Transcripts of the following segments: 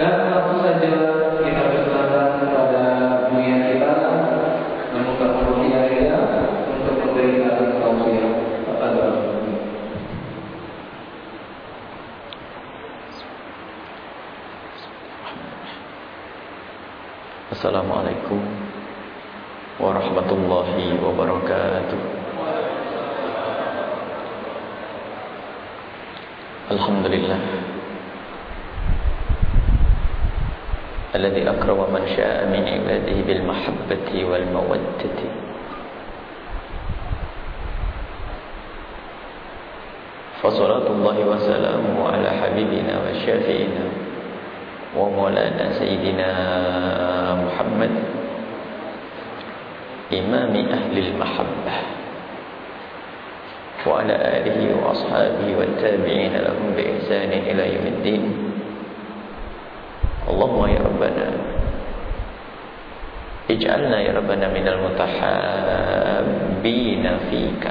Dan langsung saja kita persilakan kepada dunia kita membuka mulut ya untuk memberikan tausiah kepada Assalamualaikum warahmatullahi wabarakatuh. Alhamdulillah الذي أكرم من شاء من عباده بالمحبة والمودة. فصلاة الله وسلامه على حبيبنا وشافئنا ومولانا سيدنا محمد إمام أهل المحبة وعلى آله وأصحابه والتابعين لهم بإحسان إلى يوم الدين. اللهم يا ربنا. اجعلنا يا ربنا من المتحابين فيك.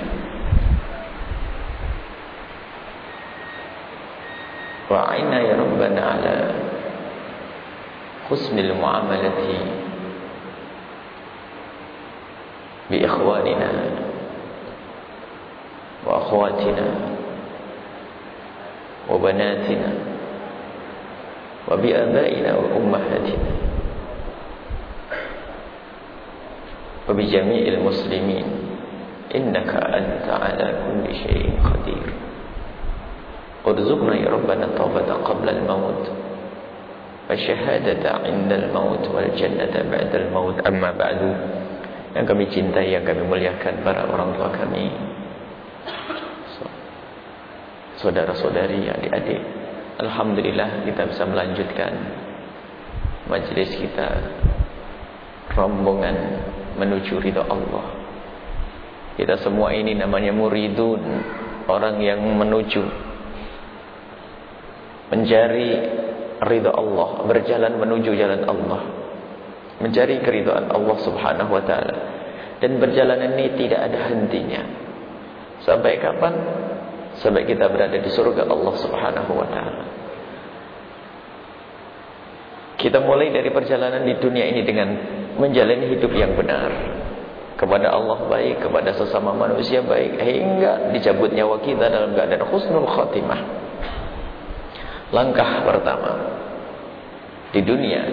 وأعنا يا ربنا على حسن المعاملة بإخواننا وأخواتنا وبناتنا. وبآبائنا وأمهاتنا وبجميع المسلمين إنك أنت على كل شيء قدير. ارزقنا يا ربنا التوبة قبل الموت والشهادة عند الموت والجنة بعد الموت. أما بعد yang kami cintai, yang kami muliakan para orang tua kami saudara-saudari, adik-adik Alhamdulillah kita bisa melanjutkan majlis kita rombongan menuju ridha Allah kita semua ini namanya muridun orang yang menuju mencari ridha Allah berjalan menuju jalan Allah mencari keridhaan Allah Subhanahu wa taala. Dan perjalanan ini tidak ada hentinya. Sampai kapan? Sampai kita berada di surga Allah Subhanahu wa taala. Kita mulai dari perjalanan di dunia ini dengan menjalani hidup yang benar. Kepada Allah baik, kepada sesama manusia baik hingga dicabut nyawa kita dalam keadaan husnul khatimah. Langkah pertama di dunia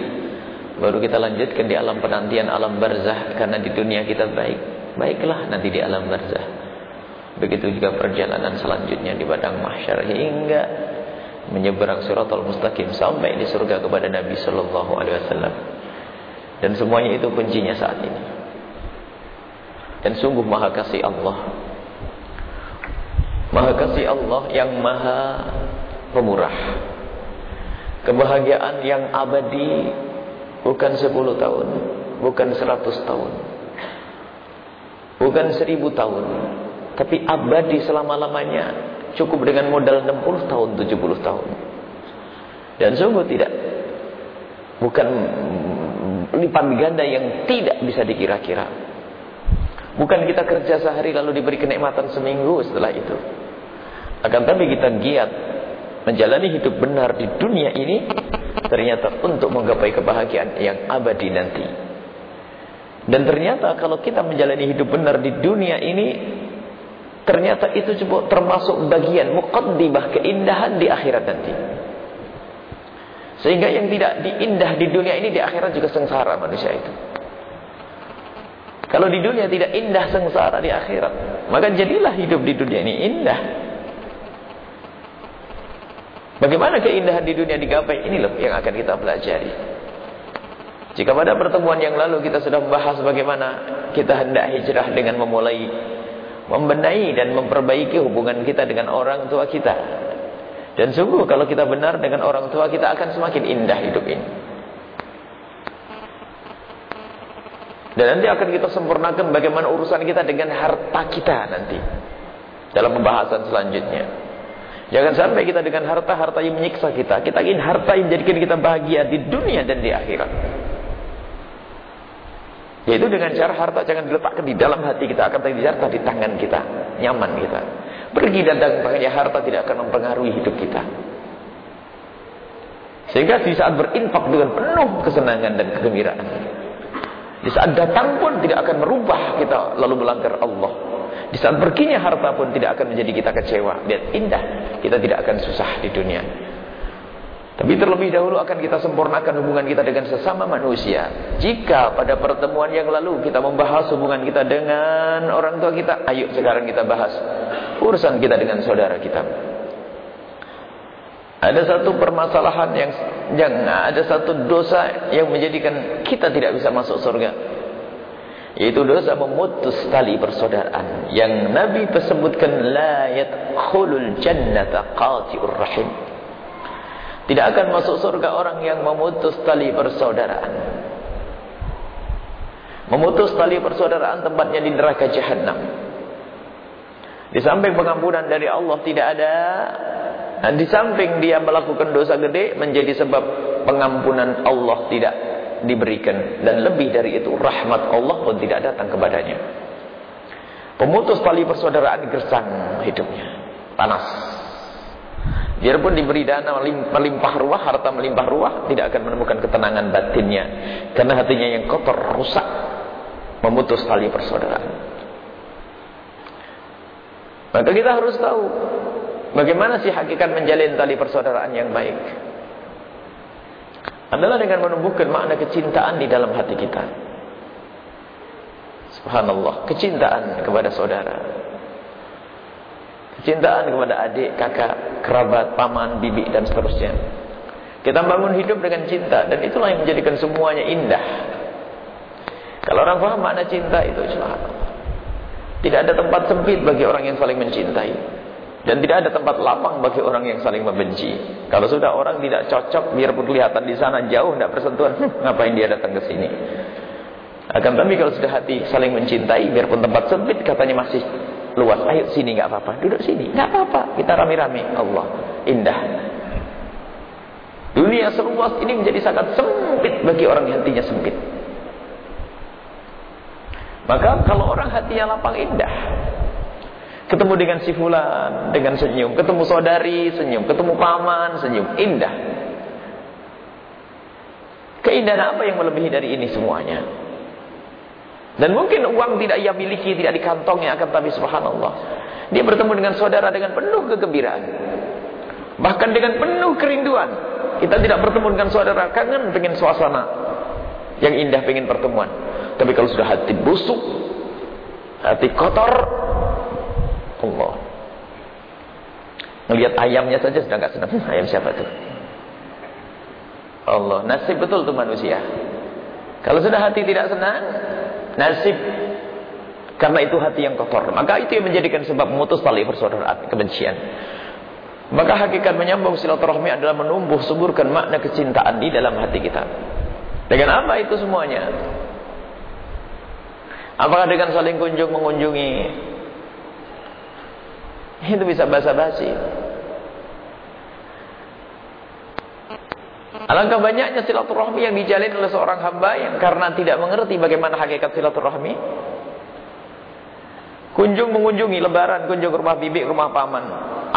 Baru kita lanjutkan di alam penantian alam barzah karena di dunia kita baik. Baiklah nanti di alam barzah. Begitu juga perjalanan selanjutnya di padang mahsyar hingga menyeberang suratul mustaqim sampai di surga kepada Nabi sallallahu alaihi wasallam. Dan semuanya itu kuncinya saat ini. Dan sungguh maha kasih Allah. Maha kasih Allah yang maha pemurah. Kebahagiaan yang abadi Bukan 10 tahun Bukan 100 tahun Bukan 1000 tahun Tapi abadi selama-lamanya. Cukup dengan modal 60 tahun 70 tahun. Dan sungguh tidak. Bukan lipat ganda yang tidak bisa dikira-kira. Bukan kita kerja sehari lalu diberi kenikmatan seminggu setelah itu. Akan tapi kita giat Menjalani hidup benar di dunia ini ternyata untuk menggapai kebahagiaan yang abadi nanti. Dan ternyata kalau kita menjalani hidup benar di dunia ini ternyata itu juga termasuk bagian muqaddimah keindahan di akhirat nanti. Sehingga yang tidak diindah di dunia ini di akhirat juga sengsara manusia itu. Kalau di dunia tidak indah sengsara di akhirat, maka jadilah hidup di dunia ini indah. Bagaimana keindahan di dunia digapai? Ini loh yang akan kita pelajari. Jika pada pertemuan yang lalu kita sudah membahas bagaimana kita hendak hijrah dengan memulai membenahi dan memperbaiki hubungan kita dengan orang tua kita. Dan sungguh kalau kita benar dengan orang tua kita akan semakin indah hidup ini. Dan nanti akan kita sempurnakan bagaimana urusan kita dengan harta kita nanti. Dalam pembahasan selanjutnya. Jangan sampai kita dengan harta-harta yang menyiksa kita. Kita ingin harta yang menjadikan kita bahagia di dunia dan di akhirat. Yaitu dengan cara harta jangan diletakkan di dalam hati kita. Akan tapi harta di tangan kita. Nyaman kita. Pergi dan datangnya harta tidak akan mempengaruhi hidup kita. Sehingga di saat berinfak dengan penuh kesenangan dan kegembiraan. Di saat datang pun tidak akan merubah kita lalu melanggar Allah. Di saat perginya harta pun tidak akan menjadi kita kecewa. Lihat indah. Kita tidak akan susah di dunia. Tapi terlebih dahulu akan kita sempurnakan hubungan kita dengan sesama manusia. Jika pada pertemuan yang lalu kita membahas hubungan kita dengan orang tua kita, ayo sekarang kita bahas urusan kita dengan saudara kita. Ada satu permasalahan yang yang ada satu dosa yang menjadikan kita tidak bisa masuk surga. Yaitu dosa memutus tali persaudaraan yang Nabi sebutkan la yadkhulul jannata qati'ur rahim. Tidak akan masuk surga orang yang memutus tali persaudaraan. Memutus tali persaudaraan tempatnya di neraka jahanam. Di samping pengampunan dari Allah tidak ada. Dan di samping dia melakukan dosa gede menjadi sebab pengampunan Allah tidak diberikan. Dan lebih dari itu rahmat Allah pun tidak datang kepadanya. Pemutus tali persaudaraan gersang hidupnya. Panas. Biarpun diberi dana melimpah ruah, harta melimpah ruah, tidak akan menemukan ketenangan batinnya. Karena hatinya yang kotor, rusak, memutus tali persaudaraan. Maka kita harus tahu, bagaimana sih hakikat menjalin tali persaudaraan yang baik. Adalah dengan menumbuhkan makna kecintaan di dalam hati kita. Subhanallah, kecintaan kepada saudara. Cintaan kepada adik, kakak, kerabat, paman, bibi dan seterusnya. Kita bangun hidup dengan cinta dan itulah yang menjadikan semuanya indah. Kalau orang paham makna cinta itu Tidak ada tempat sempit bagi orang yang saling mencintai. Dan tidak ada tempat lapang bagi orang yang saling membenci. Kalau sudah orang tidak cocok, biarpun kelihatan di sana jauh, tidak bersentuhan, ngapain dia datang ke sini? Akan tapi kalau sudah hati saling mencintai, biarpun tempat sempit, katanya masih luas. Ayo sini nggak apa-apa. Duduk sini. nggak apa-apa. Kita rame-rame. Allah. Indah. Dunia seluas ini menjadi sangat sempit bagi orang yang hatinya sempit. Maka kalau orang hatinya lapang indah. Ketemu dengan si fulan dengan senyum, ketemu saudari senyum, ketemu paman senyum, indah. Keindahan apa yang melebihi dari ini semuanya? Dan mungkin uang tidak ia miliki, tidak di kantongnya akan tapi subhanallah. Dia bertemu dengan saudara dengan penuh kegembiraan. Bahkan dengan penuh kerinduan. Kita tidak bertemu dengan saudara kangen pengen suasana yang indah pengen pertemuan. Tapi kalau sudah hati busuk, hati kotor, Allah. Melihat ayamnya saja sudah nggak senang. Ayam siapa tuh? Allah, nasib betul tuh manusia. Kalau sudah hati tidak senang, nasib. Karena itu hati yang kotor. Maka itu yang menjadikan sebab memutus tali persaudaraan kebencian. Maka hakikat menyambung silaturahmi adalah menumbuh suburkan makna kecintaan di dalam hati kita. Dengan apa itu semuanya? Apakah dengan saling kunjung mengunjungi? Itu bisa basa-basi Alangkah banyaknya silaturahmi yang dijalin oleh seorang hamba yang karena tidak mengerti bagaimana hakikat silaturahmi. Kunjung mengunjungi lebaran, kunjung rumah bibi, rumah paman.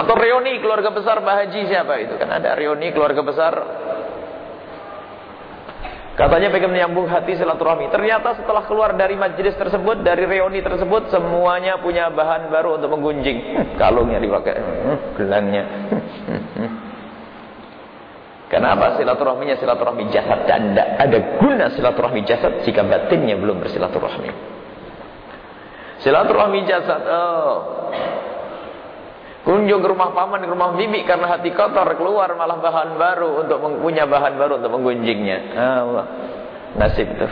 Atau reuni keluarga besar bahaji siapa itu? Kan ada reuni keluarga besar. Katanya pengen menyambung hati silaturahmi. Ternyata setelah keluar dari majelis tersebut, dari reuni tersebut, semuanya punya bahan baru untuk menggunjing. Kalungnya dipakai, gelangnya. Karena apa? Silaturahminya silaturahmi jasad dan tidak ada guna silaturahmi jasad jika batinnya belum bersilaturahmi. Silaturahmi jasad, oh. Kunjung ke rumah paman, ke rumah bibi karena hati kotor keluar malah bahan baru untuk punya bahan baru untuk menggunjingnya. Allah. Nasib itu.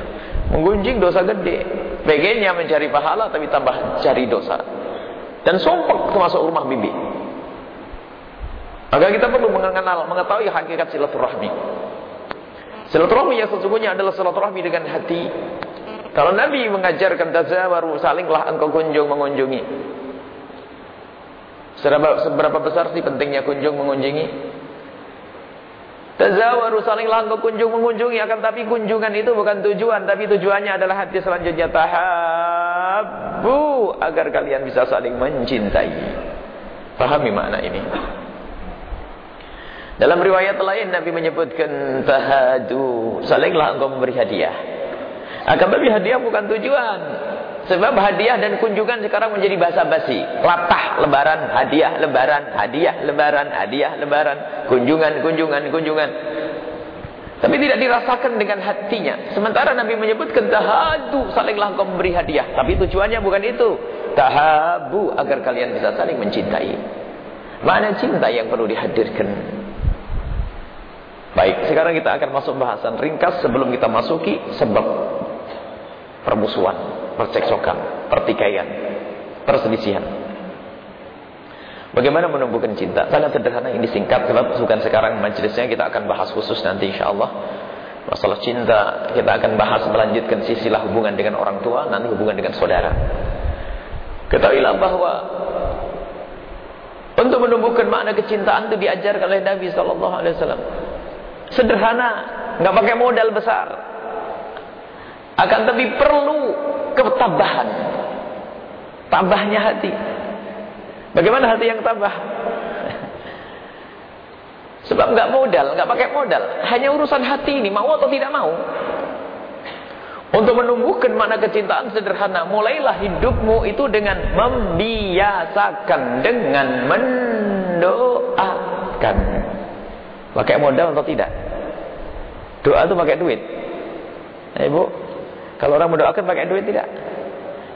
Menggunjing dosa gede. Pengennya mencari pahala tapi tambah cari dosa. Dan sumpah masuk rumah bibi. Maka kita perlu mengenal, mengetahui hakikat silaturahmi. Silaturahmi yang sesungguhnya adalah silaturahmi dengan hati. Kalau Nabi mengajarkan tazawaru, salinglah engkau kunjung mengunjungi. Seberapa, seberapa besar sih pentingnya kunjung mengunjungi? Tazawaru salinglah engkau kunjung mengunjungi akan tapi kunjungan itu bukan tujuan tapi tujuannya adalah hati selanjutnya tahabbu agar kalian bisa saling mencintai. Pahami makna ini. Dalam riwayat lain Nabi menyebutkan tahadu, salinglah engkau memberi hadiah. Akan tapi hadiah bukan tujuan. Sebab hadiah dan kunjungan sekarang menjadi bahasa basi. Latah lebaran, hadiah lebaran, hadiah lebaran, hadiah lebaran, kunjungan, kunjungan, kunjungan. Tapi tidak dirasakan dengan hatinya. Sementara Nabi menyebutkan tahadu, salinglah engkau memberi hadiah. Tapi tujuannya bukan itu. Tahabu agar kalian bisa saling mencintai. Mana cinta yang perlu dihadirkan? Baik, sekarang kita akan masuk bahasan ringkas sebelum kita masuki sebab permusuhan, percekcokan, pertikaian, perselisihan. Bagaimana menumbuhkan cinta? Sangat sederhana ini singkat sebab bukan sekarang majelisnya kita akan bahas khusus nanti insyaallah. Masalah cinta kita akan bahas melanjutkan sisilah hubungan dengan orang tua, nanti hubungan dengan saudara. Ketahuilah bahwa untuk menumbuhkan makna kecintaan itu diajarkan oleh Nabi sallallahu alaihi wasallam. Sederhana, nggak pakai modal besar. Akan tapi perlu ketabahan. Tabahnya hati. Bagaimana hati yang tabah? Sebab nggak modal, nggak pakai modal. Hanya urusan hati ini, mau atau tidak mau. Untuk menumbuhkan mana kecintaan sederhana, mulailah hidupmu itu dengan membiasakan, dengan mendoakan. Pakai modal atau tidak? Doa itu pakai duit. Ya, Ibu, kalau orang mendoakan pakai duit tidak?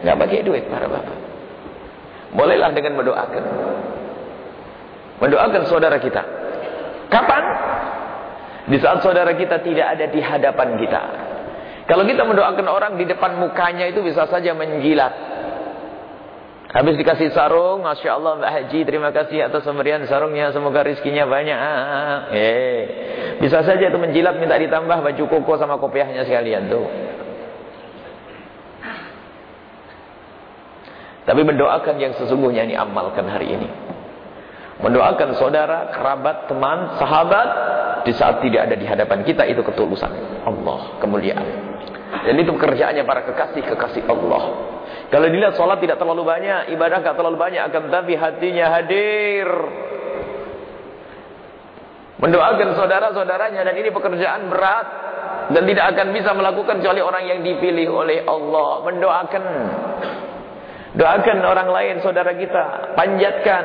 Enggak pakai duit para bapak. Bolehlah dengan mendoakan. Mendoakan saudara kita. Kapan? Di saat saudara kita tidak ada di hadapan kita. Kalau kita mendoakan orang di depan mukanya itu bisa saja menjilat. Habis dikasih sarung, Masya Allah Mbak Haji, terima kasih atas pemberian sarungnya, semoga rizkinya banyak. Eh, bisa saja itu menjilat minta ditambah baju koko sama kopiahnya sekalian tuh. Tapi mendoakan yang sesungguhnya ini amalkan hari ini. Mendoakan saudara, kerabat, teman, sahabat di saat tidak ada di hadapan kita itu ketulusan Allah, kemuliaan. Dan itu pekerjaannya para kekasih-kekasih Allah. Kalau dilihat sholat tidak terlalu banyak, ibadah tidak terlalu banyak, akan tapi hatinya hadir. Mendoakan saudara-saudaranya dan ini pekerjaan berat dan tidak akan bisa melakukan kecuali orang yang dipilih oleh Allah. Mendoakan Doakan orang lain saudara kita, panjatkan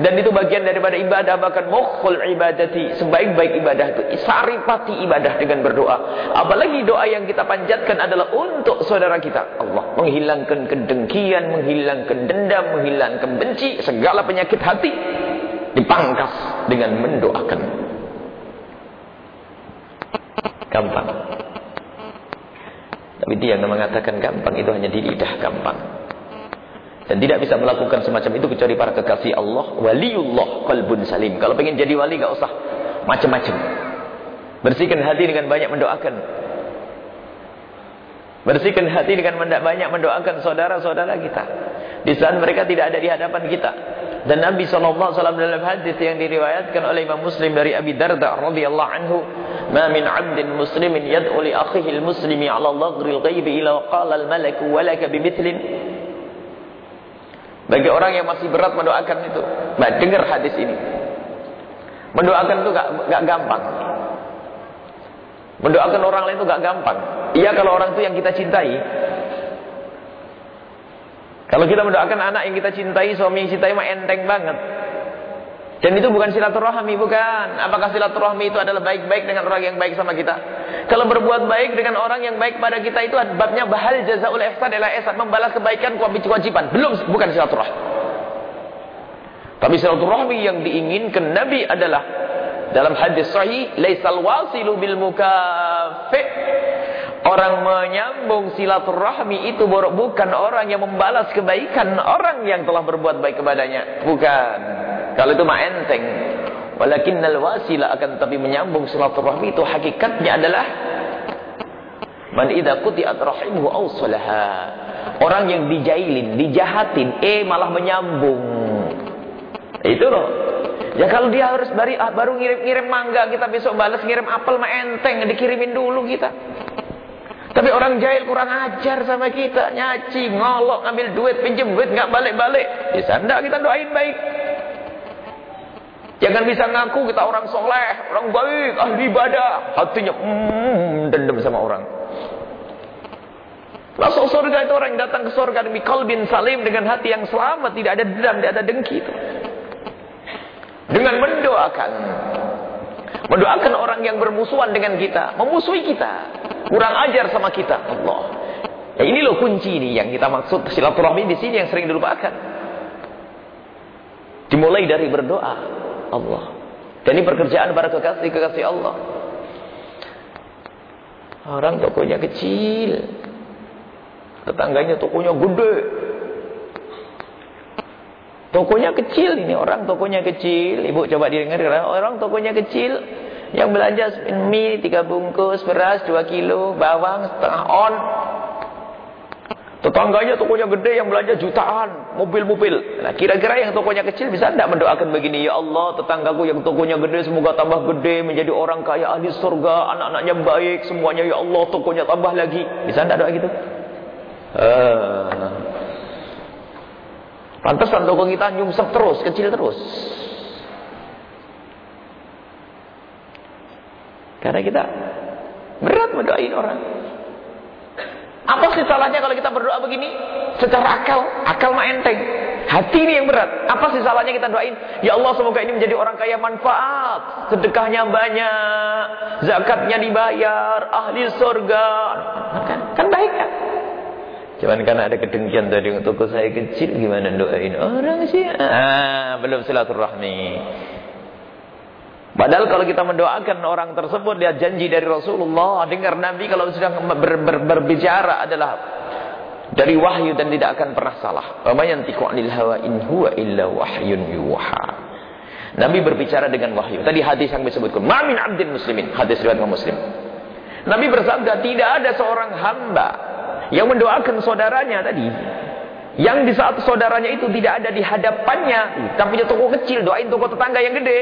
dan itu bagian daripada ibadah bahkan mukhul ibadati sebaik-baik ibadah itu saripati ibadah dengan berdoa. Apalagi doa yang kita panjatkan adalah untuk saudara kita. Allah menghilangkan kedengkian menghilangkan dendam menghilangkan benci segala penyakit hati dipangkas dengan mendoakan. Gampang. Tapi dia yang mengatakan gampang itu hanya di lidah gampang dan tidak bisa melakukan semacam itu kecuali para kekasih Allah. Waliullah qalbun salim. Kalau pengen jadi wali gak usah macam-macam. Bersihkan hati dengan banyak mendoakan. Bersihkan hati dengan banyak mendoakan saudara-saudara kita. Di saat mereka tidak ada di hadapan kita. Dan Nabi SAW dalam hadis yang diriwayatkan oleh Imam Muslim dari Abi Darda radhiyallahu anhu, "Ma min 'abdin muslimin yad'u li akhihi al-muslimi 'ala dhagri al-ghaibi ila qala al-malaku wa laka bimithlin." Bagi orang yang masih berat mendoakan itu. Nah, dengar hadis ini. Mendoakan itu gak, gak gampang. Mendoakan orang lain itu gak gampang. Iya kalau orang itu yang kita cintai. Kalau kita mendoakan anak yang kita cintai, suami yang cintai mah enteng banget. Dan itu bukan silaturahmi, bukan. Apakah silaturahmi itu adalah baik-baik dengan orang yang baik sama kita? Kalau berbuat baik dengan orang yang baik pada kita itu babnya bahal jazaul ihsan adalah ihsan, membalas kebaikan kewajiban. Belum bukan silaturahmi. Tapi silaturahmi yang diinginkan Nabi adalah dalam hadis sahih, laisal wasilu bil mukafi. Orang menyambung silaturahmi itu bukan orang yang membalas kebaikan orang yang telah berbuat baik kepadanya. Bukan. Kalau itu mah enteng. Walakinnal wasila akan tapi menyambung silaturahmi itu hakikatnya adalah man idza quti'at rahimuhu awsalaha. Orang yang dijailin, dijahatin, eh malah menyambung. Itu loh. Ya kalau dia harus bari, ah, baru ngirim-ngirim mangga kita besok balas ngirim apel mah enteng dikirimin dulu kita. Tapi orang jahil kurang ajar sama kita, nyaci, ngolok, ngambil duit, pinjem duit, nggak balik-balik. Ya sanda kita doain baik. Jangan bisa ngaku kita orang soleh, orang baik, ahli ibadah. Hatinya mm, dendam sama orang. Masuk surga itu orang yang datang ke surga demi kalbin salim dengan hati yang selamat, tidak ada dendam, tidak ada dengki itu. Dengan mendoakan. Mendoakan orang yang bermusuhan dengan kita, memusuhi kita, kurang ajar sama kita. Allah. Ya ini loh kunci ini yang kita maksud silaturahmi di sini yang sering dilupakan. Dimulai dari berdoa. Allah. Dan ini pekerjaan para kekasih-kekasih Allah. Orang tokonya kecil. Tetangganya tokonya gede. Tokonya kecil ini orang tokonya kecil. Ibu coba didengar orang tokonya kecil yang belanja mie tiga bungkus, beras dua kilo, bawang setengah on. Tetangganya tokonya gede yang belanja jutaan, mobil-mobil. Nah, kira-kira yang tokonya kecil bisa tidak mendoakan begini, ya Allah, tetanggaku yang tokonya gede semoga tambah gede, menjadi orang kaya ahli surga, anak-anaknya baik, semuanya ya Allah, tokonya tambah lagi. Bisa tidak doa gitu? Uh. Pantesan toko kita nyungsep terus, kecil terus. Karena kita berat mendoain orang. Apa sih salahnya kalau kita berdoa begini? Secara akal, akal mah enteng. Hati ini yang berat. Apa sih salahnya kita doain? Ya Allah semoga ini menjadi orang kaya manfaat. Sedekahnya banyak. Zakatnya dibayar. Ahli surga. Kan, kan baik kan? Cuman karena ada kedengkian tadi untuk saya kecil. Gimana doain orang sih? Ah, belum silaturahmi. Padahal kalau kita mendoakan orang tersebut dia janji dari Rasulullah, dengar Nabi kalau sedang ber, ber, berbicara adalah dari wahyu dan tidak akan pernah salah. Wa 'anil hawa in huwa illa wahyun yuha. Nabi berbicara dengan wahyu. Tadi hadis yang disebutkan, "Ma min 'abdin muslimin." Hadis riwayat Muslim. Nabi bersabda, tidak ada seorang hamba yang mendoakan saudaranya tadi yang di saat saudaranya itu tidak ada di hadapannya, tapi punya toko kecil, doain toko tetangga yang gede.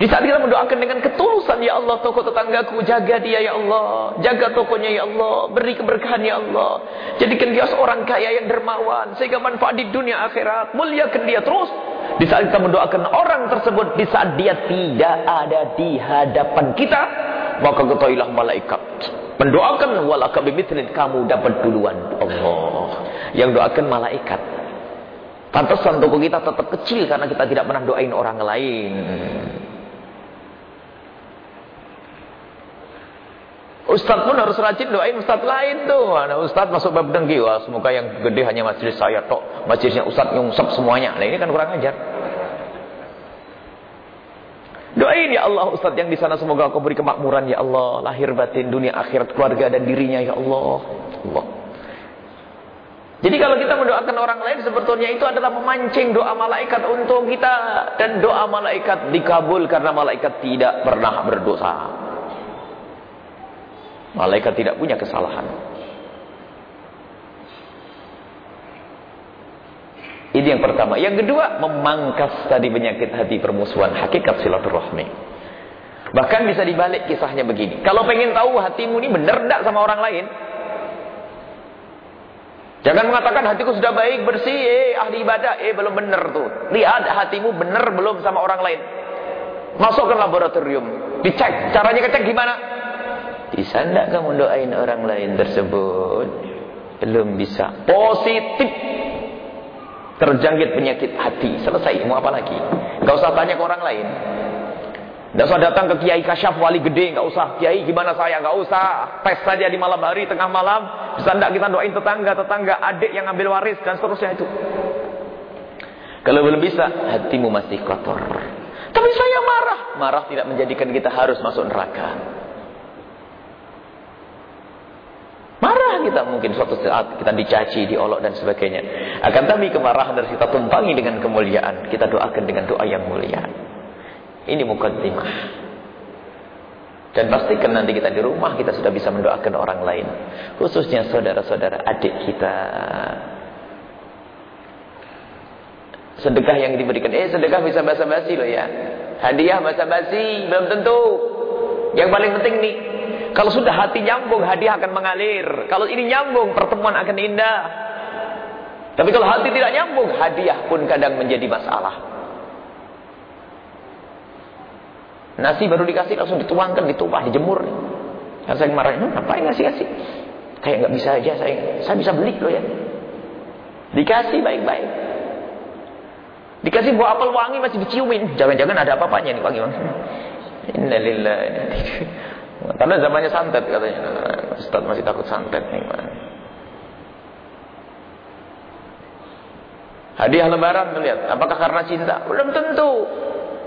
Di saat kita mendoakan dengan ketulusan, Ya Allah, toko tetanggaku, jaga dia, Ya Allah. Jaga tokonya, Ya Allah. Beri keberkahan, Ya Allah. Jadikan dia seorang kaya yang dermawan. Sehingga manfaat di dunia akhirat. Muliakan dia terus. Di saat kita mendoakan orang tersebut, di saat dia tidak ada di hadapan kita, maka ketahuilah malaikat. Mendoakan walaka bimitrin kamu dapat duluan. Allah. Yang doakan malaikat. Pantesan toko kita tetap kecil karena kita tidak pernah doain orang lain. Ustadz pun harus rajin doain ustadz lain tuh. Nah, ustadz masuk bab dengki. Wah, semoga yang gede hanya majelis saya tok. Majelisnya ustadz nyungsep semuanya. Nah, ini kan kurang ajar. Doain ya Allah Ustadz yang di sana semoga kau beri kemakmuran ya Allah, lahir batin dunia akhirat keluarga dan dirinya ya Allah. Allah. Jadi kalau kita mendoakan orang lain sebetulnya itu adalah memancing doa malaikat untuk kita dan doa malaikat dikabul karena malaikat tidak pernah berdosa. Malaikat tidak punya kesalahan. Ini yang pertama. Yang kedua, memangkas tadi penyakit hati permusuhan. Hakikat silaturahmi. Bahkan bisa dibalik kisahnya begini. Kalau pengen tahu hatimu ini benar tidak sama orang lain. Jangan mengatakan hatiku sudah baik, bersih, eh, ahli ibadah. Eh, belum benar tuh. Lihat hatimu benar belum sama orang lain. Masuk ke laboratorium. Dicek. Caranya ngecek gimana? Bisa enggak kamu doain orang lain tersebut? Belum bisa. Positif. Terjangkit penyakit hati. Selesai. Mau apa lagi? Enggak usah tanya ke orang lain. Enggak usah datang ke kiai kasyaf wali gede. Enggak usah. Kiai gimana saya? Enggak usah. Tes saja di malam hari, tengah malam. Bisa enggak kita doain tetangga-tetangga, adik yang ambil waris dan seterusnya itu. Kalau belum bisa, hatimu masih kotor. Tapi saya marah. Marah tidak menjadikan kita harus masuk neraka. Marah kita mungkin suatu saat kita dicaci, diolok dan sebagainya. Akan tapi kemarahan harus kita tumpangi dengan kemuliaan. Kita doakan dengan doa yang mulia. Ini mukaddimah. Dan pastikan nanti kita di rumah kita sudah bisa mendoakan orang lain. Khususnya saudara-saudara adik kita. Sedekah yang diberikan. Eh sedekah bisa basa-basi loh ya. Hadiah basa-basi. Belum tentu. Yang paling penting nih. Kalau sudah hati nyambung, hadiah akan mengalir. Kalau ini nyambung, pertemuan akan indah. Tapi kalau hati tidak nyambung, hadiah pun kadang menjadi masalah. Nasi baru dikasih langsung dituangkan, ditumpah, dijemur. Kan saya marah, hm, ngapain ngasih-kasih? Kayak nggak bisa aja saya. Saya bisa beli loh ya. Dikasih baik-baik. Dikasih buah apel wangi masih diciumin. Jangan-jangan ada apa-apanya nih wangi. Innalillahi. Karena zamannya santet katanya. Ustaz masih takut santet nih. Hadiah lebaran lihat, apakah karena cinta? Belum tentu.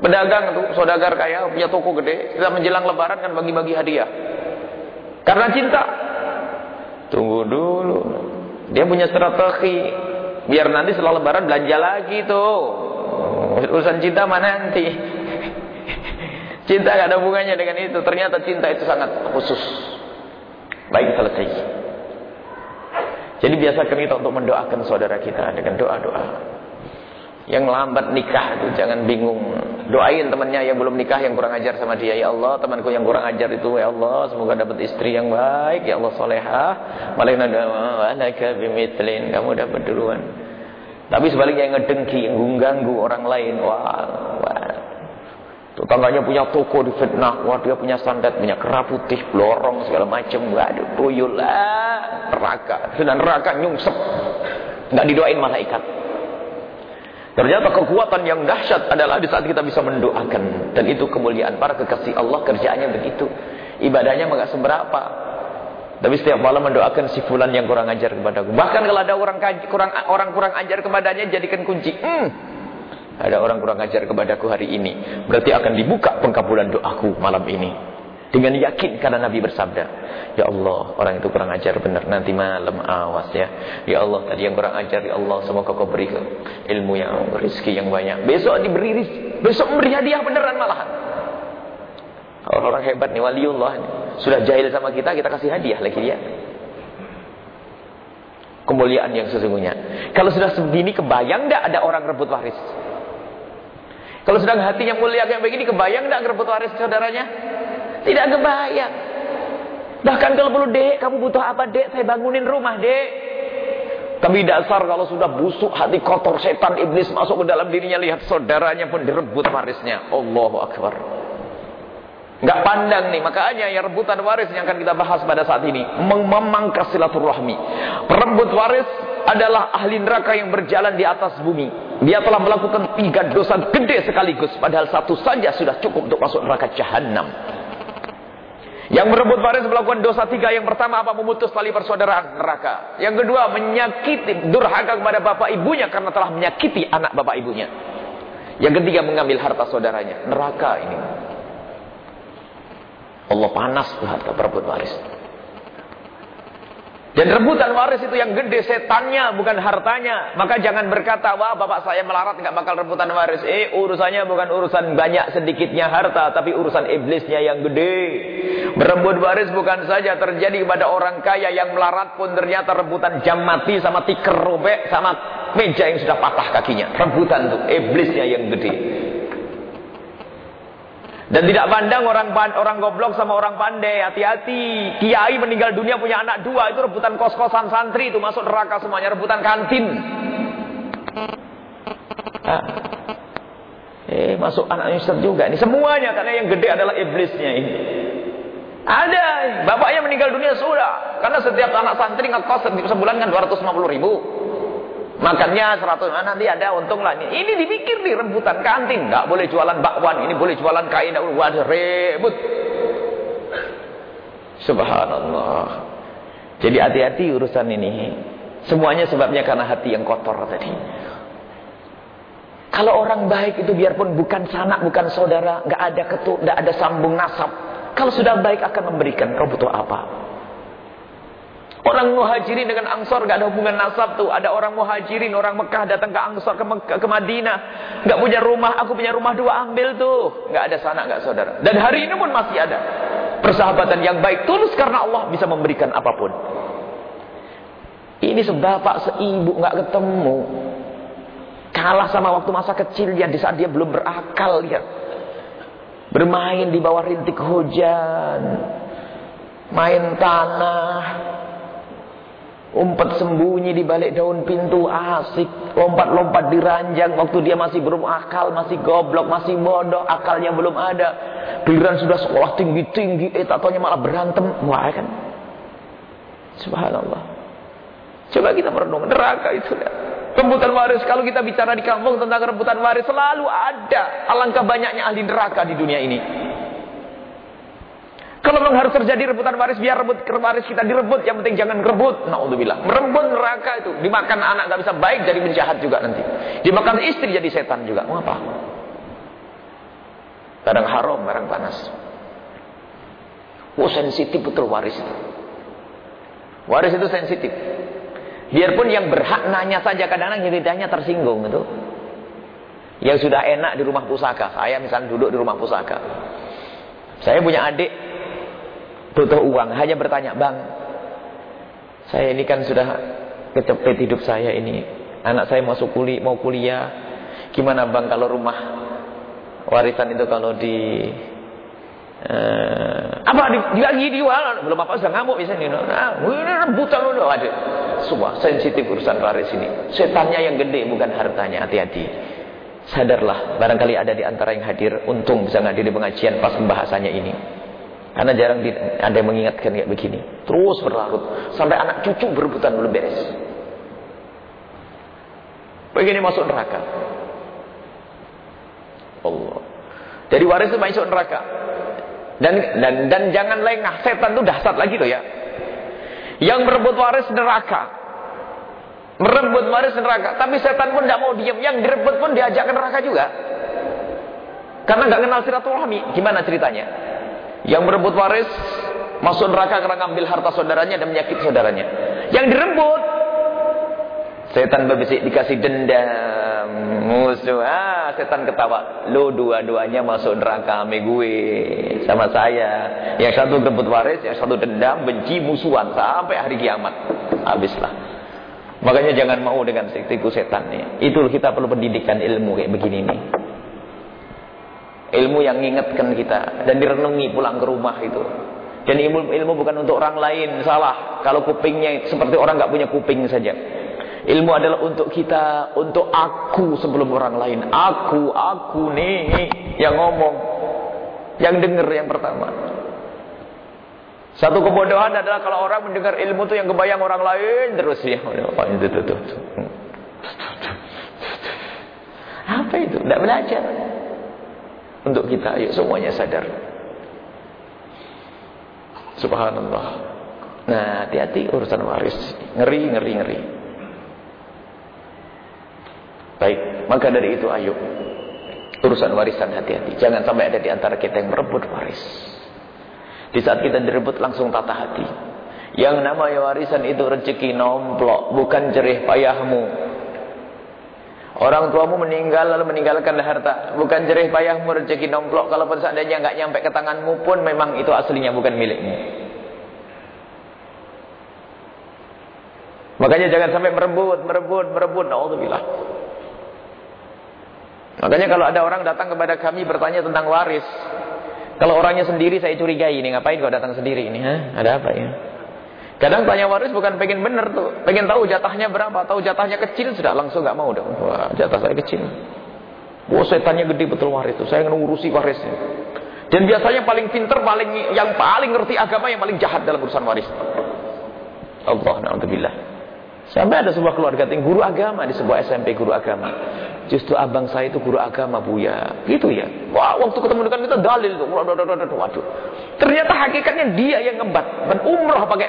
Pedagang tuh, saudagar kaya, punya toko gede, kita menjelang lebaran kan bagi-bagi hadiah. Karena cinta. Tunggu dulu. Dia punya strategi. Biar nanti setelah lebaran belanja lagi tuh. Urusan cinta mana nanti? Cinta gak ada hubungannya dengan itu. Ternyata cinta itu sangat khusus. Baik selesai. Jadi biasakan kita untuk mendoakan saudara kita dengan doa-doa. Yang lambat nikah itu jangan bingung. Doain temannya yang belum nikah yang kurang ajar sama dia. Ya Allah, temanku yang kurang ajar itu ya Allah, semoga dapat istri yang baik. Ya Allah solehah. Malaikat anaka bimitlin. Kamu dapat duluan. Tapi sebaliknya yang ngedengki, yang mengganggu orang lain. Wah. Tetangganya punya toko di fitnah, wah dia punya sandat, punya kera putih, blorong segala macam, waduh tuyul lah, neraka, sudah neraka nyungsep, nggak didoain malaikat. Ternyata kekuatan yang dahsyat adalah di saat kita bisa mendoakan dan itu kemuliaan para kekasih Allah kerjaannya begitu, ibadahnya nggak seberapa. Tapi setiap malam mendoakan si fulan yang kurang ajar kepadaku. Bahkan kalau ada orang kurang orang kurang ajar kepadanya jadikan kunci. Hmm, ada orang kurang ajar kepadaku hari ini. Berarti akan dibuka pengkabulan doaku malam ini. Dengan yakin karena Nabi bersabda. Ya Allah, orang itu kurang ajar benar. Nanti malam awas ya. Ya Allah, tadi yang kurang ajar. Ya Allah, semoga kau beri ilmu yang rezeki yang banyak. Besok diberi. Besok memberi hadiah beneran malahan. Orang-orang hebat nih, waliullah. Sudah jahil sama kita, kita kasih hadiah lagi dia. Kemuliaan yang sesungguhnya. Kalau sudah segini, kebayang tidak ada orang rebut waris? Kalau sedang hatinya mulia kayak begini, kebayang tidak ngerebut waris saudaranya? Tidak kebayang. Bahkan kalau perlu dek, kamu butuh apa dek? Saya bangunin rumah dek. Tapi dasar kalau sudah busuk, hati kotor, setan, iblis masuk ke dalam dirinya, lihat saudaranya pun direbut warisnya. Allahu Akbar. Gak pandang nih, makanya yang rebutan waris yang akan kita bahas pada saat ini. Memangkas silaturahmi. Perebut waris adalah ahli neraka yang berjalan di atas bumi. Dia telah melakukan tiga dosa gede sekaligus. Padahal satu saja sudah cukup untuk masuk neraka jahanam. Yang merebut waris melakukan dosa tiga. Yang pertama apa? Memutus tali persaudaraan neraka. Yang kedua menyakiti durhaka kepada bapak ibunya karena telah menyakiti anak bapak ibunya. Yang ketiga mengambil harta saudaranya. Neraka ini. Allah panas harta perebut waris. Dan rebutan waris itu yang gede setannya bukan hartanya. Maka jangan berkata, wah bapak saya melarat nggak bakal rebutan waris. Eh urusannya bukan urusan banyak sedikitnya harta. Tapi urusan iblisnya yang gede. Berebut waris bukan saja terjadi pada orang kaya yang melarat pun ternyata rebutan jam mati sama tiker robek sama meja yang sudah patah kakinya. Rebutan tuh iblisnya yang gede. Dan tidak pandang orang orang goblok sama orang pandai. Hati-hati. Kiai meninggal dunia punya anak dua. Itu rebutan kos-kosan santri. Itu masuk neraka semuanya. Rebutan kantin. Ah. Eh masuk anak Ustaz juga. Ini semuanya. Karena yang gede adalah iblisnya ini. Ada. Bapaknya meninggal dunia sudah. Karena setiap anak santri ngekos sebulan kan 250 ribu. Makannya 100 nah, nanti ada untung lah ini. Ini dipikir di rebutan kantin, nggak boleh jualan bakwan, ini boleh jualan kain, waduh rebut. Subhanallah. Jadi hati-hati urusan ini. Semuanya sebabnya karena hati yang kotor tadi. Kalau orang baik itu biarpun bukan sanak, bukan saudara, nggak ada ketuk, nggak ada sambung nasab. Kalau sudah baik akan memberikan, kau butuh apa? Orang muhajirin dengan Ansor gak ada hubungan nasab tuh. Ada orang muhajirin, orang Mekah datang ke Ansor, ke, ke Madinah. Gak punya rumah, aku punya rumah dua, ambil tuh. Gak ada sana, gak saudara. Dan hari ini pun masih ada. Persahabatan yang baik, tulus karena Allah bisa memberikan apa pun. Ini sebapak, seibu gak ketemu. Kalah sama waktu masa kecil ya, di saat dia belum berakal ya. Bermain di bawah rintik hujan. Main tanah Umpat sembunyi di balik daun pintu asik. Lompat-lompat di ranjang waktu dia masih belum akal, masih goblok, masih bodoh, akalnya belum ada. Giliran sudah sekolah tinggi-tinggi, eh tatonya malah berantem. Wah kan. Subhanallah. Coba kita merenung neraka itu. Rebutan waris kalau kita bicara di kampung tentang rebutan waris selalu ada. Alangkah banyaknya ahli neraka di dunia ini. Kalau memang harus terjadi rebutan waris, biar rebut waris kita direbut. Yang penting jangan rebut. Naudzubillah. Merebut neraka itu. Dimakan anak nggak bisa baik jadi penjahat juga nanti. Dimakan istri jadi setan juga. Mengapa? Kadang haram, barang panas. Oh sensitif betul waris itu. Waris itu sensitif. Biarpun yang berhak nanya saja kadang-kadang lidahnya tersinggung itu. Yang sudah enak di rumah pusaka. Saya misalnya duduk di rumah pusaka. Saya punya adik butuh uang, hanya bertanya, "Bang, saya ini kan sudah kecepet hidup saya ini. Anak saya masuk kuliah, mau kuliah. Gimana Bang kalau rumah warisan itu kalau di Uh, apa di, lagi dijual? Belum apa sudah ngamuk biasanya nah, ini rebutan udah ada semua sensitif urusan waris ini. Setannya yang gede bukan hartanya. Hati-hati. Sadarlah barangkali ada di antara yang hadir. Untung bisa di pengajian pas pembahasannya ini karena jarang ada yang mengingatkan kayak begini. Terus berlarut. Sampai anak cucu berebutan belum beres. Begini masuk neraka. Allah. Jadi waris itu masuk neraka. Dan dan dan jangan lengah. Setan itu dahsyat lagi loh ya. Yang merebut waris neraka. Merebut waris neraka. Tapi setan pun tidak mau diam. Yang direbut pun diajak ke neraka juga. Karena nggak kenal silaturahmi. Gimana ceritanya? Yang merebut waris masuk neraka karena ngambil harta saudaranya dan menyakiti saudaranya. Yang direbut setan berbisik dikasih dendam musuh. Ah setan ketawa. Lo dua-duanya masuk neraka ame gue sama saya. Yang satu rebut waris yang satu dendam benci musuhan sampai hari kiamat. Habislah. Makanya jangan mau dengan tiku setan nih itu kita perlu pendidikan ilmu kayak begini nih Ilmu yang mengingatkan kita dan direnungi pulang ke rumah itu. Dan ilmu, ilmu bukan untuk orang lain, salah. Kalau kupingnya seperti orang nggak punya kuping saja. Ilmu adalah untuk kita, untuk aku sebelum orang lain. Aku, aku nih yang ngomong, yang dengar yang pertama. Satu kebodohan adalah kalau orang mendengar ilmu itu yang kebayang orang lain terus ya. Apa itu tuh. Apa itu? Tidak belajar untuk kita ayo semuanya sadar. Subhanallah. Nah hati-hati urusan waris. Ngeri ngeri ngeri. Baik maka dari itu ayo. Urusan warisan hati-hati. Jangan sampai ada di antara kita yang merebut waris. Di saat kita direbut langsung tata hati. Yang namanya warisan itu rezeki nomplok bukan jerih payahmu Orang tuamu meninggal lalu meninggalkan harta. Bukan jerih payahmu rezeki nomplok. Kalaupun seandainya nggak nyampe ke tanganmu pun memang itu aslinya bukan milikmu. Makanya jangan sampai merebut, merebut, merebut. Alhamdulillah. Makanya kalau ada orang datang kepada kami bertanya tentang waris. Kalau orangnya sendiri saya curigai ini. Ngapain kau datang sendiri ini? Hah? Ada apa ya? Kadang tanya waris bukan pengen bener tuh, pengen tahu jatahnya berapa, tahu jatahnya kecil sudah langsung nggak mau dong. Wah, jatah saya kecil. Wah, saya tanya gede betul waris itu, saya ngurusi warisnya. Dan biasanya paling pinter, paling yang paling ngerti agama yang paling jahat dalam urusan waris. Allah naudzubillah. Sampai ada sebuah keluarga tinggi guru agama di sebuah SMP guru agama. Justru abang saya itu guru agama Buya. Gitu ya. Wah, waktu ketemu dengan kita dalil tuh. Waduh. Ternyata hakikatnya dia yang ngembat. Dan umrah pakai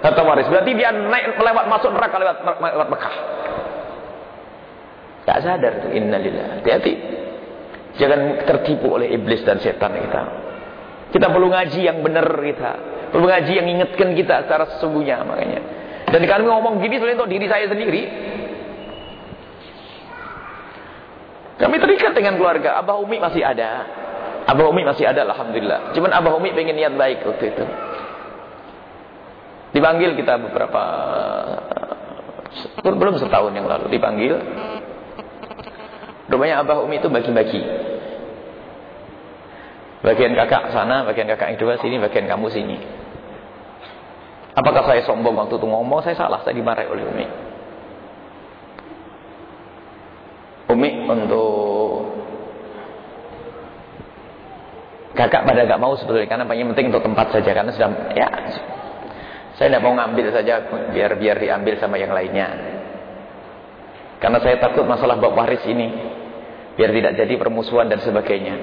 harta waris. Berarti dia naik melewat masuk neraka lewat lewat Mekah. Tak sadar tuh innalillah. Hati-hati. Jangan tertipu oleh iblis dan setan kita. Kita perlu ngaji yang benar kita. Perlu ngaji yang ingatkan kita secara sesungguhnya makanya. Dan kami ngomong gini sebenarnya untuk diri saya sendiri. Kami terikat dengan keluarga. Abah Umi masih ada. Abah Umi masih ada Alhamdulillah. Cuman Abah Umi pengen niat baik waktu itu. Dipanggil kita beberapa belum setahun yang lalu dipanggil. Rupanya Abah Umi itu bagi-bagi. Bagian kakak sana, bagian kakak yang dua sini, bagian kamu sini. Apakah saya sombong waktu itu ngomong? Saya salah, saya dimarahi oleh Umi. Umi untuk kakak pada gak mau sebetulnya karena paling penting untuk tempat saja karena sudah ya saya tidak mau ngambil saja biar biar diambil sama yang lainnya. Karena saya takut masalah bab waris ini biar tidak jadi permusuhan dan sebagainya.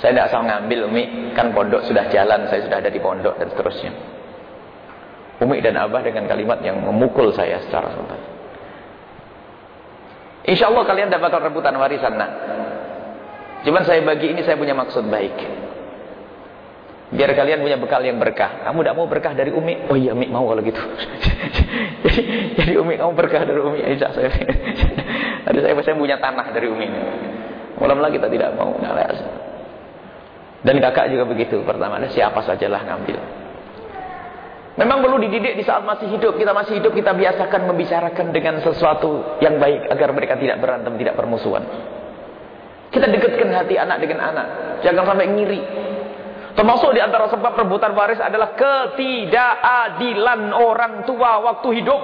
Saya tidak asal ngambil Umi kan pondok sudah jalan, saya sudah ada di pondok dan seterusnya. Umi dan Abah dengan kalimat yang memukul saya secara spontan. Insya Allah kalian dapat rebutan warisan nak. Cuman saya bagi ini saya punya maksud baik. Biar kalian punya bekal yang berkah. Kamu tidak mau berkah dari Umi? Oh iya Umi mau kalau gitu. jadi, jadi Umi kamu berkah dari Umi. Insya saya. Tadi saya saya punya tanah dari Umi. Mula-mula kita tidak mau. Dan kakak juga begitu. Pertama siapa sajalah ngambil. Memang perlu dididik di saat masih hidup. Kita masih hidup, kita biasakan membicarakan dengan sesuatu yang baik. Agar mereka tidak berantem, tidak permusuhan. Kita dekatkan hati anak dengan anak. Jangan sampai ngiri. Termasuk di antara sebab rebutan waris adalah ketidakadilan orang tua waktu hidup.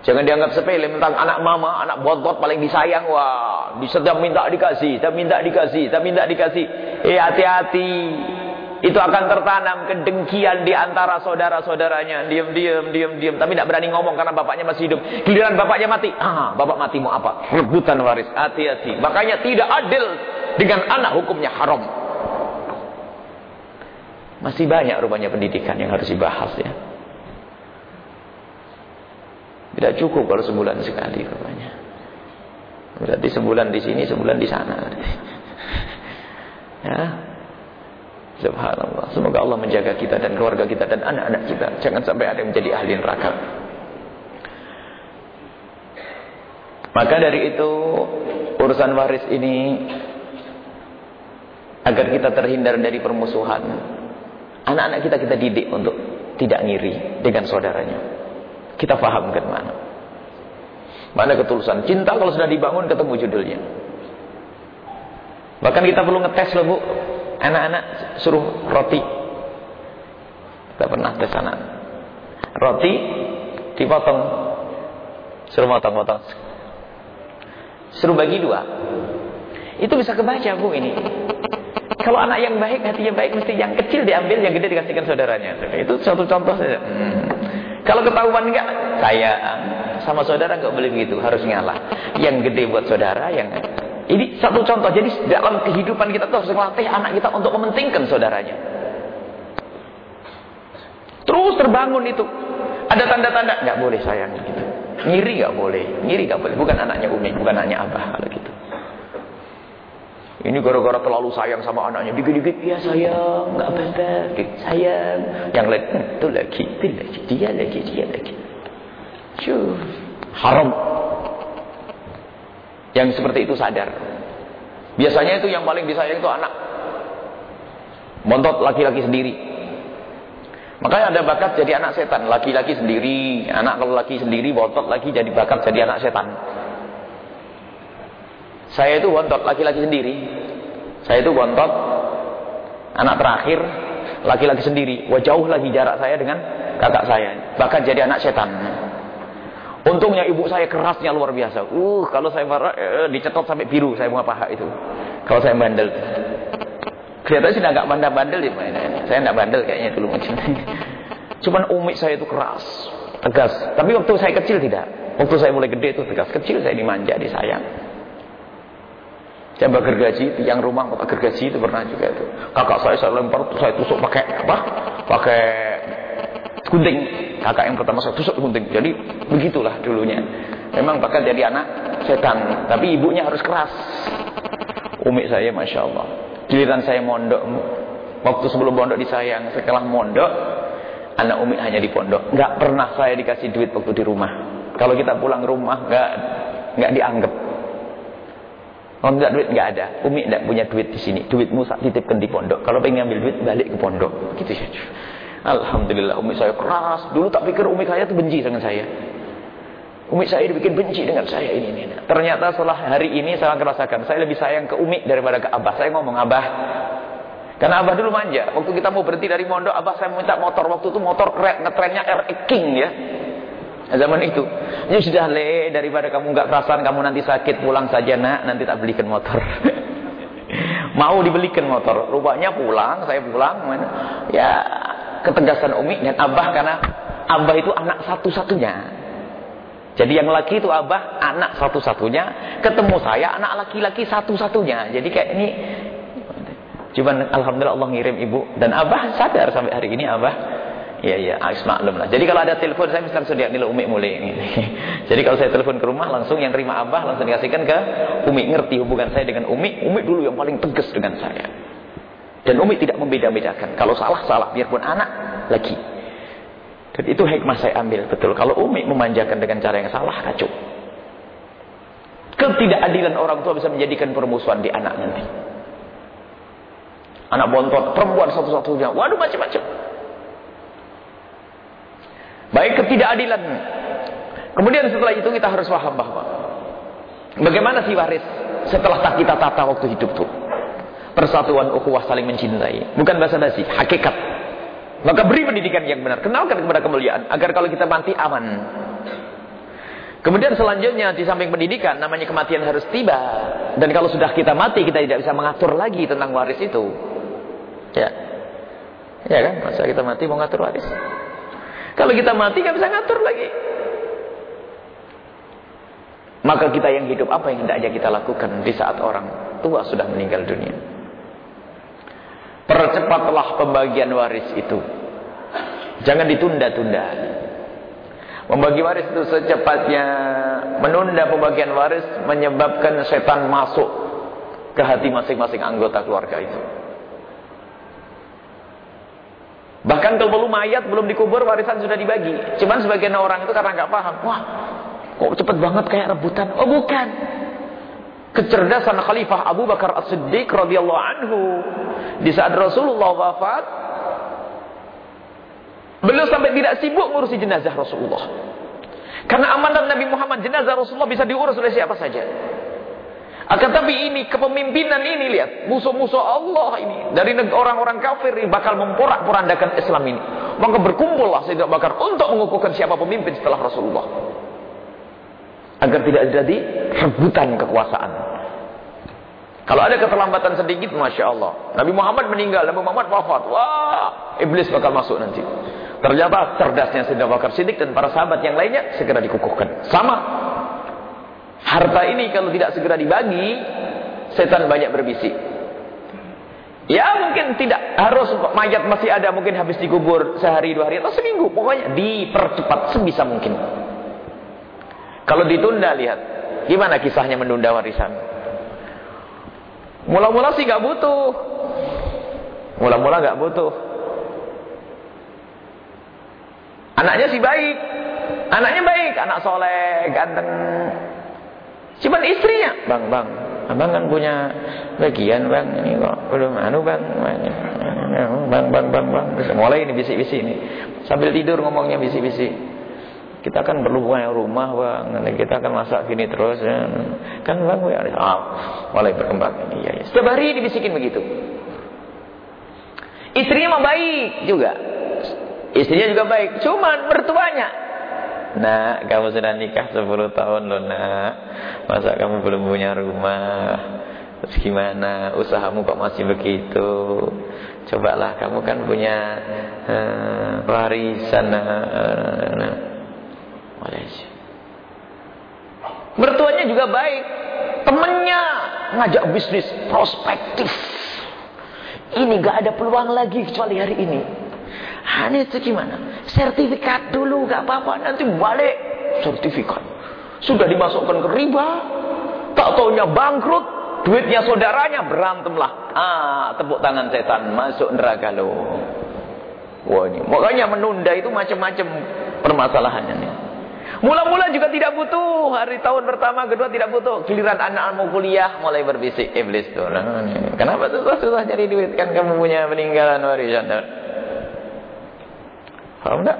Jangan dianggap sepele tentang anak mama, anak bot-bot paling disayang. Wah, sedang minta dikasih, sedang minta dikasih, sedang minta dikasih. Eh hati-hati. Itu akan tertanam kedengkian di antara saudara-saudaranya. Diam, diam, diam, diam. Tapi tidak berani ngomong karena bapaknya masih hidup. Giliran bapaknya mati. Ah, bapak mati mau apa? Rebutan waris. Hati-hati. Makanya tidak adil dengan anak hukumnya haram. Masih banyak rupanya pendidikan yang harus dibahas ya. Tidak cukup kalau sebulan sekali rupanya. Berarti sebulan di sini, sebulan di sana. Ya, Subhanallah. Semoga Allah menjaga kita dan keluarga kita dan anak-anak kita. Jangan sampai ada yang menjadi ahli neraka. Maka dari itu urusan waris ini agar kita terhindar dari permusuhan. Anak-anak kita kita didik untuk tidak ngiri dengan saudaranya. Kita fahamkan mana. Mana ketulusan cinta kalau sudah dibangun ketemu judulnya. Bahkan kita perlu ngetes loh Bu Anak-anak suruh roti. Kita pernah ke sana. Roti dipotong. Suruh potong-potong. Suruh bagi dua. Itu bisa kebaca bu ini. Kalau anak yang baik, hatinya baik, mesti yang kecil diambil, yang gede dikasihkan saudaranya. Itu satu contoh saja. Hmm. Kalau ketahuan enggak, saya sama saudara enggak boleh begitu, harus ngalah. Yang gede buat saudara, yang ini satu contoh. Jadi dalam kehidupan kita terus melatih anak kita untuk mementingkan saudaranya. Terus terbangun itu. Ada tanda-tanda nggak boleh sayang gitu. Ngiri nggak boleh, ngiri nggak boleh. Bukan anaknya Umi, bukan anaknya Abah kalau gitu. Ini gara-gara terlalu sayang sama anaknya. Dikit-dikit, ya sayang, nggak apa-apa, sayang. Yang lain, itu lagi, itu lagi, dia lagi, dia lagi. Cuh, haram. Yang seperti itu sadar. Biasanya itu yang paling disayang itu anak. Montot laki-laki sendiri. Makanya ada bakat jadi anak setan. Laki-laki sendiri. Anak kalau laki sendiri, bontot lagi jadi bakat jadi anak setan. Saya itu bontot laki-laki sendiri. Saya itu bontot anak terakhir laki-laki sendiri. Wah jauh lagi jarak saya dengan kakak saya. Bahkan jadi anak setan. Untungnya ibu saya kerasnya luar biasa. Uh, kalau saya marah, eh, dicetot sampai biru saya bunga paha itu. Kalau saya bandel. Kelihatannya sih nggak bandel-bandel ya. Saya nggak bandel kayaknya dulu macam Cuman umik saya itu keras, tegas. Tapi waktu saya kecil tidak. Waktu saya mulai gede itu tegas. Kecil saya dimanja, disayang. Saya bakar gaji, yang rumah bakar gaji itu pernah juga itu. Kakak saya saya lempar, saya tusuk pakai apa? Pakai gunting. Kakak yang pertama saya tusuk gunting. Jadi begitulah dulunya. Memang bakal jadi anak setan. Tapi ibunya harus keras. Umi saya Masya Allah. Giliran saya mondok. Waktu sebelum mondok disayang. Setelah mondok. Anak Umi hanya di pondok. Nggak pernah saya dikasih duit waktu di rumah. Kalau kita pulang rumah nggak nggak dianggap. Kalau nggak duit nggak ada. Umi nggak punya duit di sini. Duitmu titipkan di pondok. Kalau pengen ambil duit balik ke pondok. Gitu ya. Alhamdulillah umi saya keras. Dulu tak pikir umi saya itu benci dengan saya. Umi saya dibikin benci dengan saya ini, ini. Ternyata setelah hari ini saya merasakan saya lebih sayang ke umi daripada ke abah. Saya ngomong abah, Karena abah dulu manja. Waktu kita mau berhenti dari mondok, abah saya minta motor. Waktu itu motor ngetrennya RX King ya. Zaman itu. Ya sudah le, daripada kamu nggak perasaan kamu nanti sakit pulang saja nak, nanti tak belikan motor. mau dibelikan motor. Rupanya pulang, saya pulang. Ya ketegasan Umi dan abah karena abah itu anak satu-satunya. Jadi yang laki itu abah anak satu-satunya, ketemu saya anak laki-laki satu-satunya. Jadi kayak ini Cuman alhamdulillah Allah ngirim ibu dan abah sadar sampai hari ini abah Ya ya, Ais maklum lah. Jadi kalau ada telepon saya mesti sedia nilai Umi mulai. Jadi kalau saya telepon ke rumah langsung yang terima abah langsung dikasihkan ke Umi ngerti hubungan saya dengan Umi. Umi dulu yang paling tegas dengan saya. Dan Umi tidak membeda-bedakan. Kalau salah salah biarpun anak lagi. Dan itu hikmah saya ambil betul. Kalau Umi memanjakan dengan cara yang salah kacau. Ketidakadilan orang tua bisa menjadikan permusuhan di anak nanti. Anak bontot, perempuan satu-satunya. Waduh macam-macam. Baik ketidakadilan. Kemudian setelah itu kita harus paham bahwa bagaimana si waris setelah tak kita tata waktu hidup tuh. Persatuan ukhuwah saling mencintai. Bukan bahasa basi, hakikat. Maka beri pendidikan yang benar. Kenalkan kepada kemuliaan agar kalau kita mati aman. Kemudian selanjutnya di samping pendidikan namanya kematian harus tiba. Dan kalau sudah kita mati kita tidak bisa mengatur lagi tentang waris itu. Ya. Ya kan? Masa kita mati mau ngatur waris? Kalau kita mati nggak bisa ngatur lagi. Maka kita yang hidup apa yang hendaknya kita lakukan di saat orang tua sudah meninggal dunia? Percepatlah pembagian waris itu. Jangan ditunda-tunda. Membagi waris itu secepatnya menunda pembagian waris menyebabkan setan masuk ke hati masing-masing anggota keluarga itu. Bahkan kalau belum mayat, belum dikubur, warisan sudah dibagi. Cuman sebagian orang itu karena nggak paham. Wah, kok cepet banget kayak rebutan. Oh bukan. Kecerdasan Khalifah Abu Bakar As-Siddiq radhiyallahu anhu di saat Rasulullah wafat, beliau sampai tidak sibuk ngurusi jenazah Rasulullah. Karena amanat Nabi Muhammad jenazah Rasulullah bisa diurus oleh siapa saja. Akan tapi ini kepemimpinan ini lihat musuh-musuh Allah ini dari orang-orang kafir ini bakal memporak-porandakan Islam ini. Maka berkumpullah Sayyidina Bakar untuk mengukuhkan siapa pemimpin setelah Rasulullah. Agar tidak jadi rebutan kekuasaan. Kalau ada keterlambatan sedikit, Masya Allah. Nabi Muhammad meninggal, Nabi Muhammad wafat. Wah, iblis bakal masuk nanti. Ternyata cerdasnya Sayyidina Bakar Siddiq dan para sahabat yang lainnya segera dikukuhkan. Sama Harta ini kalau tidak segera dibagi, setan banyak berbisik. Ya mungkin tidak harus mayat masih ada mungkin habis dikubur sehari dua hari atau seminggu pokoknya dipercepat sebisa mungkin. Kalau ditunda lihat gimana kisahnya menunda warisan. Mula-mula sih nggak butuh, mula-mula nggak butuh. Anaknya sih baik, anaknya baik, anak soleh, ganteng, Cuman istrinya, bang, bang, abang kan punya bagian bang, ini kok belum anu bang, bang, bang, bang, bang, mulai ini bisik-bisik ini, sambil tidur ngomongnya bisik-bisik. Kita kan perlu punya rumah bang, kita akan masak gini terus, ya. kan bang, ya, oh, mulai berkembang. Ini, ya, ya. Setiap hari dibisikin begitu. Istrinya mah baik juga, istrinya juga baik, cuman mertuanya Nak, kamu sudah nikah 10 tahun loh nak. Masa kamu belum punya rumah? Terus gimana? Usahamu kok masih begitu? Cobalah, kamu kan punya uh, warisan. Uh, nah. Mertuanya juga baik. Temennya ngajak bisnis prospektif. Ini gak ada peluang lagi kecuali hari ini. Hanya itu gimana? Sertifikat dulu gak apa-apa nanti balik sertifikat. Sudah dimasukkan ke riba, tak taunya bangkrut, duitnya saudaranya berantemlah. Ah, tepuk tangan setan masuk neraka lo. Wah ini, makanya menunda itu macam-macam permasalahannya nih. Mula-mula juga tidak butuh. Hari tahun pertama, kedua tidak butuh. Giliran anak mau kuliah, mulai berbisik iblis tuh. Nah, Kenapa susah-susah cari duit? Kan kamu punya peninggalan warisan. Paham enggak?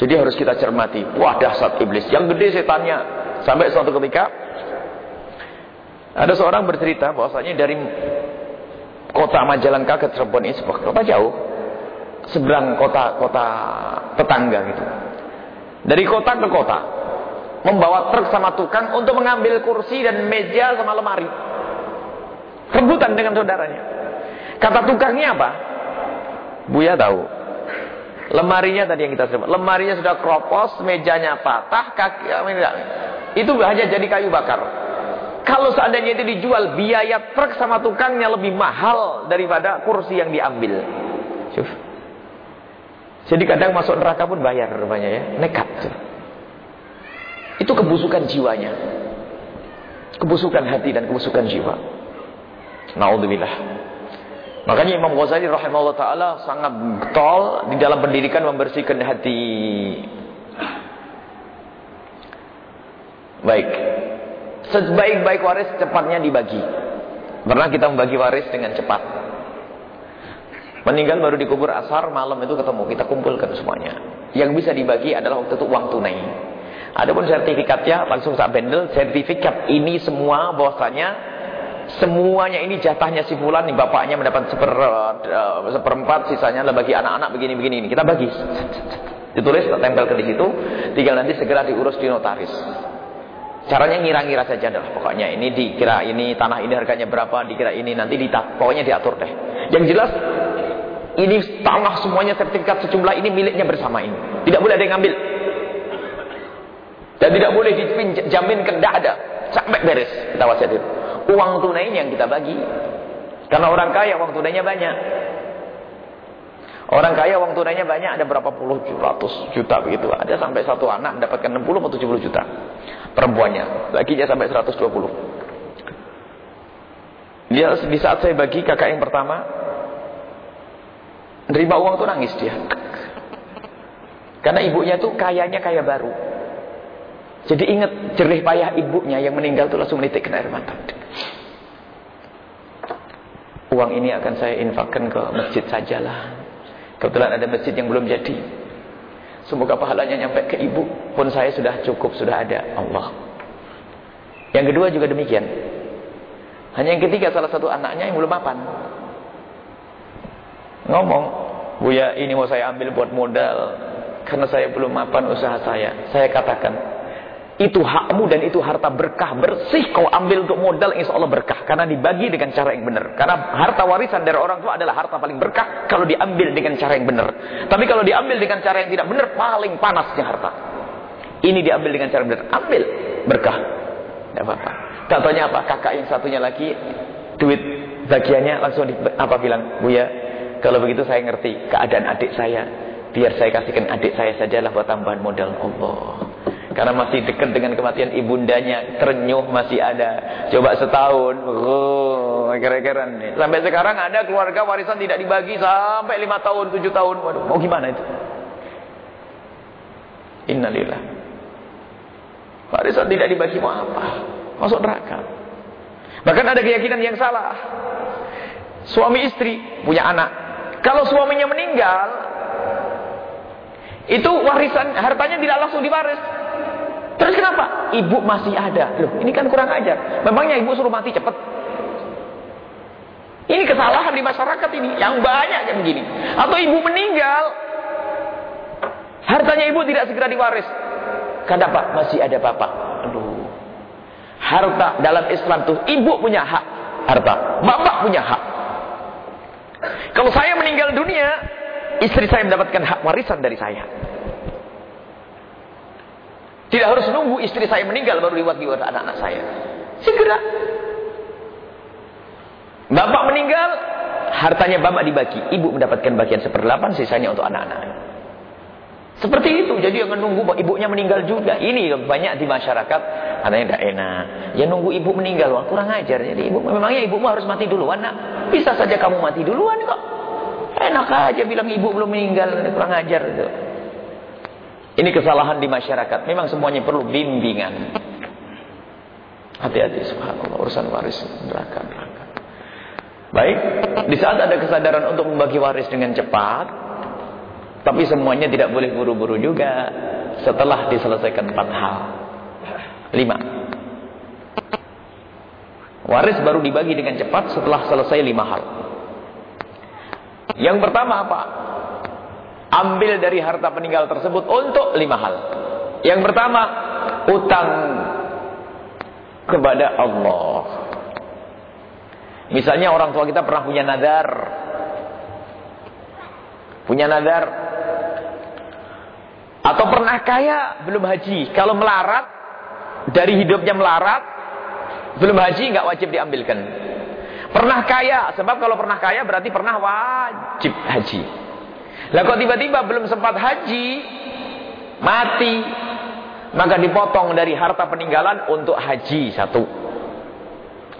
Jadi harus kita cermati. Wah dahsyat iblis. Yang gede setannya. Sampai suatu ketika. Ada seorang bercerita bahwasanya dari kota Majalengka ke Cirebon ini sebuah kota jauh. Seberang kota-kota tetangga gitu. Dari kota ke kota. Membawa truk sama tukang untuk mengambil kursi dan meja sama lemari. Rebutan dengan saudaranya. Kata tukangnya apa? Buya tahu. Lemarinya tadi yang kita sebut. Lemarinya sudah kropos, mejanya patah, kaki itu hanya jadi kayu bakar. Kalau seandainya itu dijual, biaya truk sama tukangnya lebih mahal daripada kursi yang diambil. Jadi kadang masuk neraka pun bayar rupanya ya, nekat. Itu kebusukan jiwanya. Kebusukan hati dan kebusukan jiwa. Naudzubillah. Makanya Imam Ghazali rahimahullah taala sangat getol di dalam pendidikan membersihkan hati. Baik. Sebaik-baik waris cepatnya dibagi. Pernah kita membagi waris dengan cepat. Meninggal baru dikubur asar, malam itu ketemu, kita kumpulkan semuanya. Yang bisa dibagi adalah waktu itu uang tunai. Adapun sertifikatnya langsung tak bendel, sertifikat ini semua bahwasanya semuanya ini jatahnya si fulan nih bapaknya mendapat seper, uh, seperempat sisanya adalah bagi anak-anak begini-begini ini. Kita bagi. Ditulis tempel ke di situ tinggal nanti segera diurus di notaris. Caranya ngira-ngira saja adalah pokoknya ini dikira ini tanah ini harganya berapa dikira ini nanti dita pokoknya diatur deh. Yang jelas ini tanah semuanya sertifikat sejumlah ini miliknya bersama ini. Tidak boleh ada yang ngambil. Dan tidak boleh dijaminkan tidak ada. Sampai beres kita wasiat itu uang tunai yang kita bagi. Karena orang kaya uang tunainya banyak. Orang kaya uang tunainya banyak ada berapa puluh ratus juta begitu. Ada sampai satu anak mendapatkan 60 atau 70 juta. Perempuannya. Baginya sampai 120. Dia di saat saya bagi kakak yang pertama nerima uang tuh nangis dia. Karena ibunya tuh kayanya kaya baru. Jadi ingat jerih payah ibunya yang meninggal tuh langsung menitikkan air mata. Uang ini akan saya infakkan ke masjid sajalah. Kebetulan ada masjid yang belum jadi. Semoga pahalanya nyampe ke ibu. Pun saya sudah cukup, sudah ada. Allah. Yang kedua juga demikian. Hanya yang ketiga salah satu anaknya yang belum mapan. Ngomong, Buya ini mau saya ambil buat modal. Karena saya belum mapan usaha saya. Saya katakan, itu hakmu dan itu harta berkah bersih kau ambil untuk modal insya Allah berkah. Karena dibagi dengan cara yang benar. Karena harta warisan dari orang tua adalah harta paling berkah kalau diambil dengan cara yang benar. Tapi kalau diambil dengan cara yang tidak benar paling panasnya harta. Ini diambil dengan cara yang benar. Ambil berkah. Tidak apa-apa. Apa? Kakak yang satunya lagi duit bagiannya langsung di, apa bilang? Buya kalau begitu saya ngerti keadaan adik saya. Biar saya kasihkan adik saya sajalah buat tambahan modal. Allah karena masih dekat dengan kematian ibundanya, terenyuh masih ada. Coba setahun, oh, kira-kira nih. Sampai sekarang ada keluarga warisan tidak dibagi sampai lima tahun, tujuh tahun. Waduh, mau gimana itu? Innalillah. Warisan tidak dibagi mau apa? Masuk neraka. Bahkan ada keyakinan yang salah. Suami istri punya anak. Kalau suaminya meninggal, itu warisan hartanya tidak langsung diwaris. Terus kenapa? Ibu masih ada. Loh, ini kan kurang ajar. Memangnya ibu suruh mati cepat? Ini kesalahan di masyarakat ini. Yang banyak yang begini. Atau ibu meninggal. Hartanya ibu tidak segera diwaris. Kenapa? Masih ada bapak. Aduh. Harta dalam Islam tuh ibu punya hak harta. Bapak punya hak. Kalau saya meninggal dunia, istri saya mendapatkan hak warisan dari saya. Tidak harus nunggu istri saya meninggal baru diwakili anak-anak saya. Segera. Bapak meninggal, hartanya bapak dibagi. Ibu mendapatkan bagian seperdelapan, sisanya untuk anak-anak. Seperti itu. Jadi yang menunggu ibunya meninggal juga. Ini banyak di masyarakat. Anaknya tidak enak. Ya nunggu ibu meninggal. Wah, kurang ajar. Jadi ibu, memangnya ibumu harus mati duluan. Nak. Bisa saja kamu mati duluan kok. Enak aja bilang ibu belum meninggal. Kurang ajar. Itu. Ini kesalahan di masyarakat. Memang semuanya perlu bimbingan. Hati-hati subhanallah urusan waris neraka neraka. Baik, di saat ada kesadaran untuk membagi waris dengan cepat, tapi semuanya tidak boleh buru-buru juga setelah diselesaikan empat hal. Lima. Waris baru dibagi dengan cepat setelah selesai lima hal. Yang pertama apa? Ambil dari harta peninggal tersebut untuk lima hal. Yang pertama, utang kepada Allah. Misalnya orang tua kita pernah punya nadar. Punya nadar. Atau pernah kaya, belum haji. Kalau melarat, dari hidupnya melarat, belum haji, nggak wajib diambilkan. Pernah kaya, sebab kalau pernah kaya berarti pernah wajib haji. Lah kok tiba-tiba belum sempat haji, mati, maka dipotong dari harta peninggalan untuk haji satu.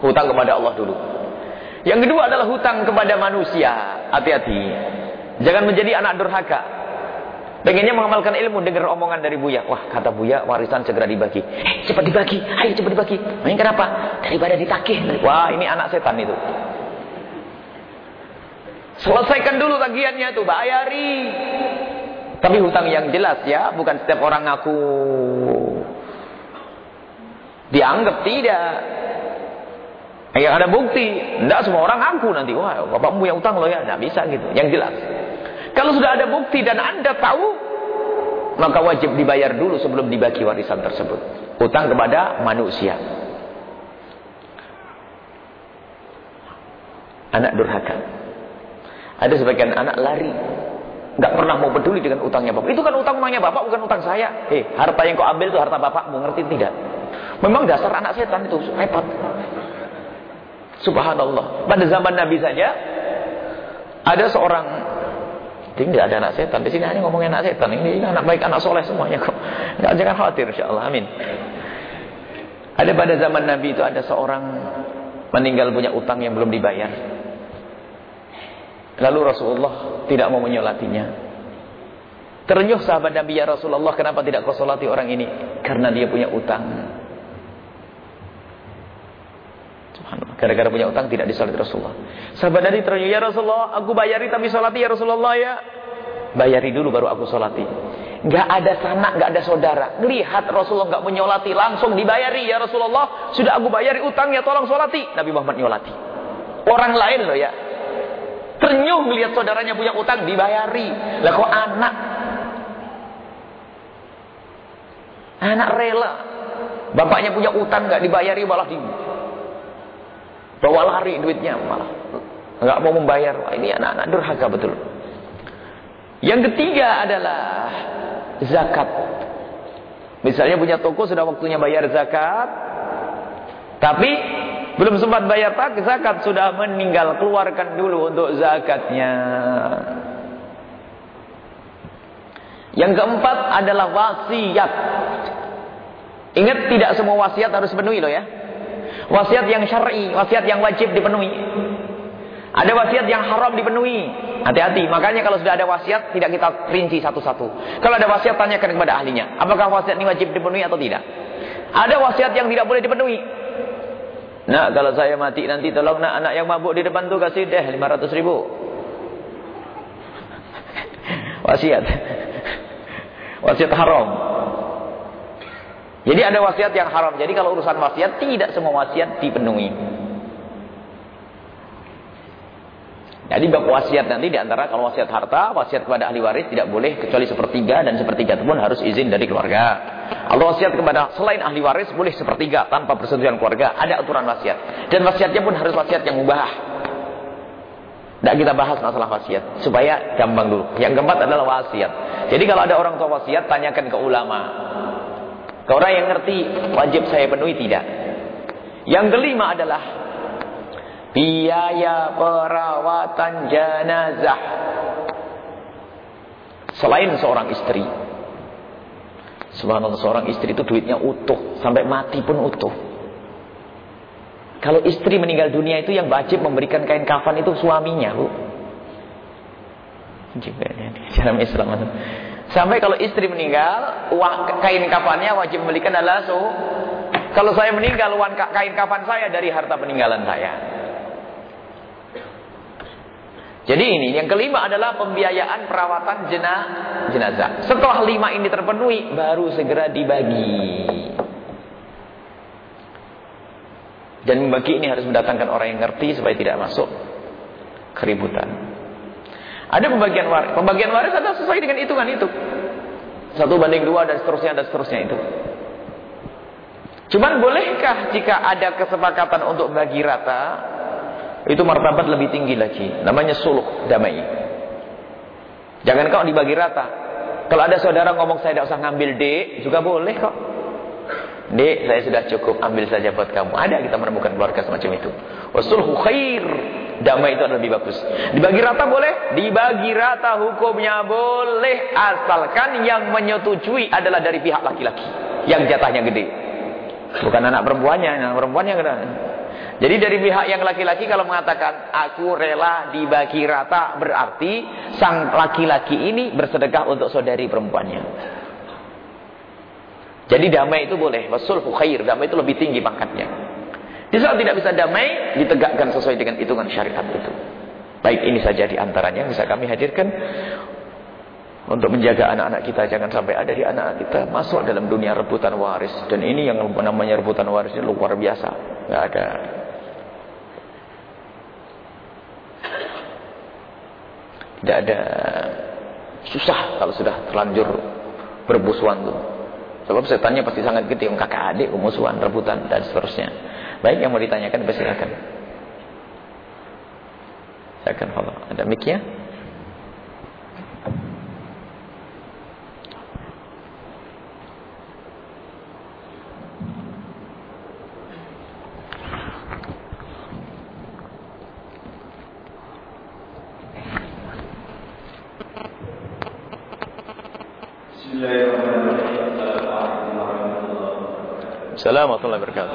Hutang kepada Allah dulu. Yang kedua adalah hutang kepada manusia. Hati-hati. Jangan menjadi anak durhaka. Pengennya mengamalkan ilmu dengar omongan dari Buya. Wah, kata Buya, warisan segera dibagi. Eh, cepat dibagi. Ayo cepat dibagi. Main kenapa? Daripada ditakih. Wah, ini anak setan itu. Selesaikan dulu tagihannya itu, bayari. Tapi hutang yang jelas ya, bukan setiap orang ngaku. Dianggap tidak. Yang ada bukti, tidak semua orang ngaku nanti. Wah, bapakmu yang utang loh ya, tidak bisa gitu. Yang jelas. Kalau sudah ada bukti dan anda tahu, maka wajib dibayar dulu sebelum dibagi warisan tersebut. Utang kepada manusia. Anak durhaka. Ada sebagian anak lari Nggak pernah mau peduli dengan utangnya bapak. Itu kan utang utangnya bapak, bukan utang saya. Eh, harta yang kau ambil itu harta bapak, mau ngerti tidak? Memang dasar anak setan itu repot. Subhanallah. Pada zaman Nabi saja ada seorang tidak ada anak setan. Di sini hanya ngomongin anak setan. Ini, ini anak baik, anak soleh semuanya kok. Nggak, jangan khawatir, insya Allah. Amin. Ada pada zaman Nabi itu ada seorang meninggal punya utang yang belum dibayar. Lalu Rasulullah tidak mau menyolatinya. Ternyuh sahabat Nabi ya Rasulullah kenapa tidak kau solati orang ini? Karena dia punya utang. Gara-gara punya utang tidak disolati Rasulullah. Sahabat Nabi ternyuh ya Rasulullah aku bayari tapi solati ya Rasulullah ya. Bayari dulu baru aku solati. Gak ada sanak, gak ada saudara. Lihat Rasulullah gak menyolati, langsung dibayari ya Rasulullah. Sudah aku bayari utangnya, tolong solati. Nabi Muhammad nyolati. Orang lain loh ya. Ternyuh melihat saudaranya punya utang dibayari. Lah kok anak? Anak rela. Bapaknya punya utang nggak dibayari malah di bawa lari duitnya malah nggak mau membayar. Wah, ini anak-anak durhaka betul. Yang ketiga adalah zakat. Misalnya punya toko sudah waktunya bayar zakat, tapi belum sempat bayar tak zakat sudah meninggal keluarkan dulu untuk zakatnya. Yang keempat adalah wasiat. Ingat tidak semua wasiat harus dipenuhi loh ya. Wasiat yang syar'i, wasiat yang wajib dipenuhi. Ada wasiat yang haram dipenuhi. Hati-hati. Makanya kalau sudah ada wasiat tidak kita rinci satu-satu. Kalau ada wasiat tanyakan kepada ahlinya. Apakah wasiat ini wajib dipenuhi atau tidak? Ada wasiat yang tidak boleh dipenuhi. Nak kalau saya mati nanti tolong nak anak yang mabuk di depan tu kasih deh 500 ribu. Wasiat. Wasiat haram. Jadi ada wasiat yang haram. Jadi kalau urusan wasiat tidak semua wasiat dipenuhi. Jadi bab wasiat nanti di antara kalau wasiat harta, wasiat kepada ahli waris tidak boleh kecuali sepertiga dan sepertiga itu pun harus izin dari keluarga. Kalau wasiat kepada selain ahli waris boleh sepertiga tanpa persetujuan keluarga. Ada aturan wasiat. Dan wasiatnya pun harus wasiat yang mubah. Tidak kita bahas masalah wasiat supaya gampang dulu. Yang keempat adalah wasiat. Jadi kalau ada orang tua wasiat tanyakan ke ulama. Ke orang yang ngerti wajib saya penuhi tidak. Yang kelima adalah biaya perawatan jenazah. Selain seorang istri. Subhanallah seorang istri itu duitnya utuh. Sampai mati pun utuh. Kalau istri meninggal dunia itu yang wajib memberikan kain kafan itu suaminya bu. Dalam Islam sampai kalau istri meninggal kain kafannya wajib memberikan adalah so kalau saya meninggal kain kafan saya dari harta peninggalan saya jadi ini yang kelima adalah pembiayaan perawatan jenazah. Setelah lima ini terpenuhi, baru segera dibagi. Dan membagi ini harus mendatangkan orang yang ngerti supaya tidak masuk keributan. Ada pembagian waris. Pembagian waris ada sesuai dengan hitungan itu. Satu banding dua dan seterusnya dan seterusnya itu. Cuman bolehkah jika ada kesepakatan untuk bagi rata itu martabat lebih tinggi lagi. Namanya suluh damai. Jangan kau dibagi rata. Kalau ada saudara ngomong saya tidak usah ngambil D, juga boleh kok. D, saya sudah cukup, ambil saja buat kamu. Ada kita menemukan keluarga semacam itu. Wasulhu khair. Damai itu lebih bagus. Dibagi rata boleh? Dibagi rata hukumnya boleh. Asalkan yang menyetujui adalah dari pihak laki-laki. Yang jatahnya gede. Bukan anak perempuannya. Anak perempuannya gede. Jadi dari pihak yang laki-laki kalau mengatakan aku rela dibagi rata berarti sang laki-laki ini bersedekah untuk saudari perempuannya. Jadi damai itu boleh, wasulhu khair, damai itu lebih tinggi pangkatnya. Di saat tidak bisa damai, ditegakkan sesuai dengan hitungan syariat itu. Baik ini saja di antaranya. Bisa kami hadirkan untuk menjaga anak-anak kita. Jangan sampai ada di anak-anak kita masuk dalam dunia rebutan waris. Dan ini yang namanya rebutan waris ini luar biasa. Nggak ada Tidak ada susah kalau sudah terlanjur berbusuan tuh. Sebab setannya pasti sangat gede, kakak adik, musuhan, rebutan dan seterusnya. Baik yang mau ditanyakan silakan. Silakan kalau ada mic ya. Assalamualaikum warahmatullahi wabarakatuh.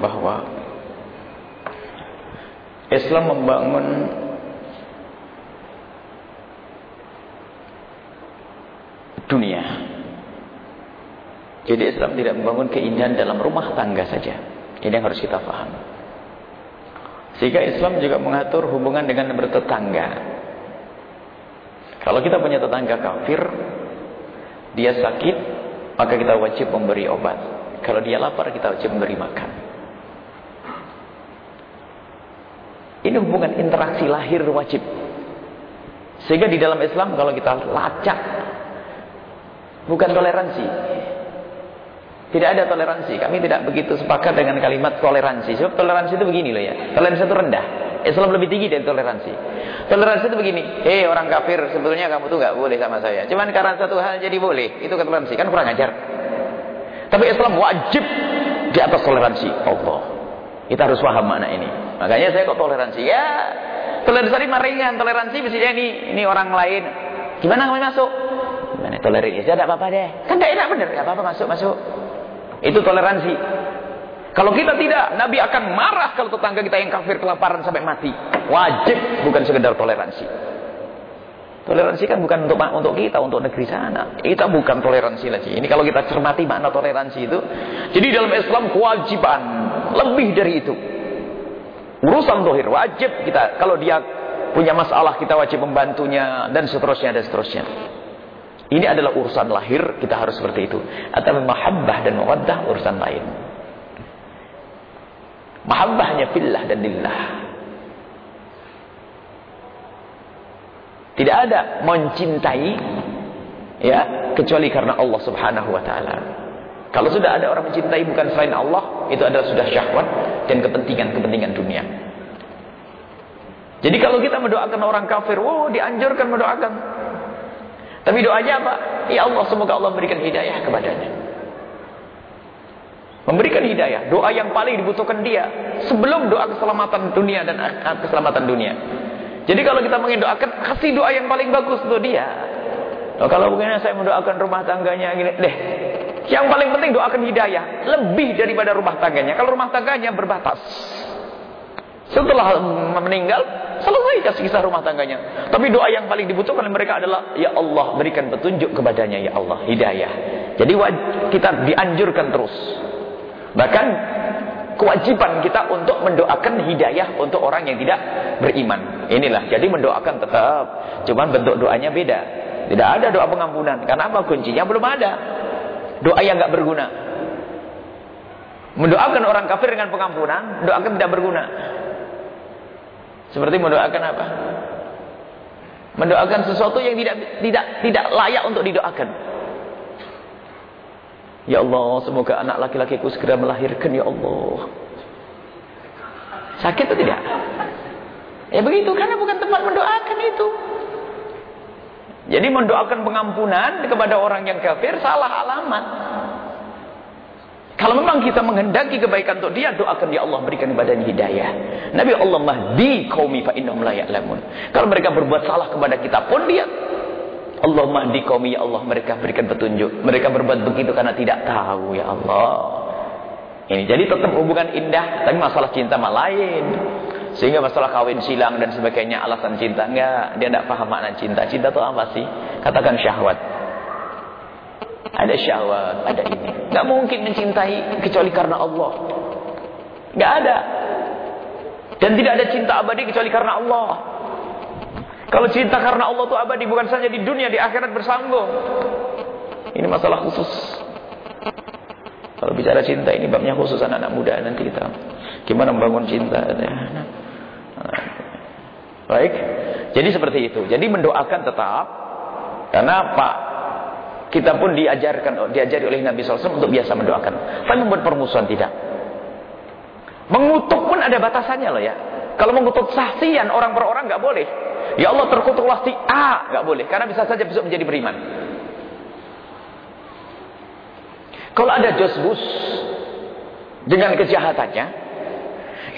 Bahwa Islam membangun dunia. Jadi Islam tidak membangun keindahan dalam rumah tangga saja. Ini yang harus kita paham. Sehingga Islam juga mengatur hubungan dengan bertetangga. Kalau kita punya tetangga kafir, dia sakit, maka kita wajib memberi obat. Kalau dia lapar, kita wajib memberi makan. Ini hubungan interaksi lahir wajib. Sehingga di dalam Islam kalau kita lacak bukan toleransi. Tidak ada toleransi. Kami tidak begitu sepakat dengan kalimat toleransi. Sebab toleransi itu begini loh ya. Toleransi itu rendah. Islam lebih tinggi dari toleransi. Toleransi itu begini. Hei orang kafir sebetulnya kamu tuh nggak boleh sama saya. Cuman karena satu hal jadi boleh. Itu toleransi. Kan kurang ajar. Tapi Islam wajib di atas toleransi. Allah. Kita harus paham mana ini. Makanya saya kok toleransi. Ya, Toleransi mah ringan, toleransi misalnya ini ini orang lain. Gimana kamu masuk? Gimana toleransi? Ya tidak apa-apa deh. Kan tidak enak bener, enggak apa-apa masuk, masuk. Itu toleransi. Kalau kita tidak, Nabi akan marah kalau tetangga kita yang kafir kelaparan sampai mati. Wajib, bukan sekedar toleransi. Toleransi kan bukan untuk untuk kita, untuk negeri sana. Kita bukan toleransi lagi. Ini kalau kita cermati makna toleransi itu. Jadi dalam Islam kewajiban lebih dari itu. Urusan dohir wajib kita. Kalau dia punya masalah kita wajib membantunya dan seterusnya dan seterusnya. Ini adalah urusan lahir kita harus seperti itu. Atau mahabbah dan mawaddah urusan lain. Mahabbahnya fillah dan lillah. Tidak ada mencintai ya kecuali karena Allah Subhanahu wa taala. Kalau sudah ada orang mencintai bukan selain Allah, itu adalah sudah syahwat dan kepentingan-kepentingan dunia. Jadi kalau kita mendoakan orang kafir, wow dianjurkan mendoakan. Tapi doanya apa? Ya Allah, semoga Allah memberikan hidayah kepadanya. Memberikan hidayah, doa yang paling dibutuhkan dia sebelum doa keselamatan dunia dan keselamatan dunia. Jadi kalau kita mendoakan, kasih doa yang paling bagus untuk dia. Kalau begini saya mendoakan rumah tangganya gini, deh. Yang paling penting doakan hidayah, lebih daripada rumah tangganya. Kalau rumah tangganya berbatas. Setelah meninggal, selesai kasih kisah rumah tangganya. Tapi doa yang paling dibutuhkan oleh mereka adalah, Ya Allah, berikan petunjuk kepadanya, Ya Allah, hidayah. Jadi kita dianjurkan terus. Bahkan kewajiban kita untuk mendoakan hidayah untuk orang yang tidak beriman. Inilah, jadi mendoakan tetap. Cuman bentuk doanya beda. Tidak ada doa pengampunan. Karena apa? Kuncinya belum ada. Doa yang nggak berguna. Mendoakan orang kafir dengan pengampunan, doakan tidak berguna. Seperti mendoakan apa? Mendoakan sesuatu yang tidak tidak tidak layak untuk didoakan. Ya Allah, semoga anak laki-lakiku segera melahirkan ya Allah. Sakit atau tidak? Ya begitu, karena bukan tempat mendoakan itu. Jadi mendoakan pengampunan kepada orang yang kafir salah alamat. Kalau memang kita menghendaki kebaikan untuk dia, doakan ya Allah berikan kepada hidayah. Nabi Allah mahdi qaumi fa innahum la. Kalau mereka berbuat salah kepada kita pun dia Allah mahdi kaumi ya Allah mereka berikan petunjuk. Mereka berbuat begitu karena tidak tahu ya Allah. Ini jadi tetap hubungan indah, tapi masalah cinta mah lain. Sehingga masalah kawin silang dan sebagainya alasan cinta enggak, dia tidak paham makna cinta. Cinta itu apa sih? Katakan syahwat. Ada syahwat, ada ini. Enggak mungkin mencintai kecuali karena Allah. Enggak ada. Dan tidak ada cinta abadi kecuali karena Allah. Kalau cinta karena Allah itu abadi bukan saja di dunia, di akhirat bersambung. Ini masalah khusus. Kalau bicara cinta ini babnya khusus anak-anak muda nanti kita gimana membangun cinta. Baik. Jadi seperti itu. Jadi mendoakan tetap karena Pak kita pun diajarkan diajari oleh Nabi SAW untuk biasa mendoakan. Tapi membuat permusuhan tidak. Mengutuk pun ada batasannya loh ya. Kalau mengutuk saksian orang per orang nggak boleh. Ya Allah terkutuklah si A, nggak boleh karena bisa saja besok menjadi beriman. Kalau ada josbus dengan kejahatannya,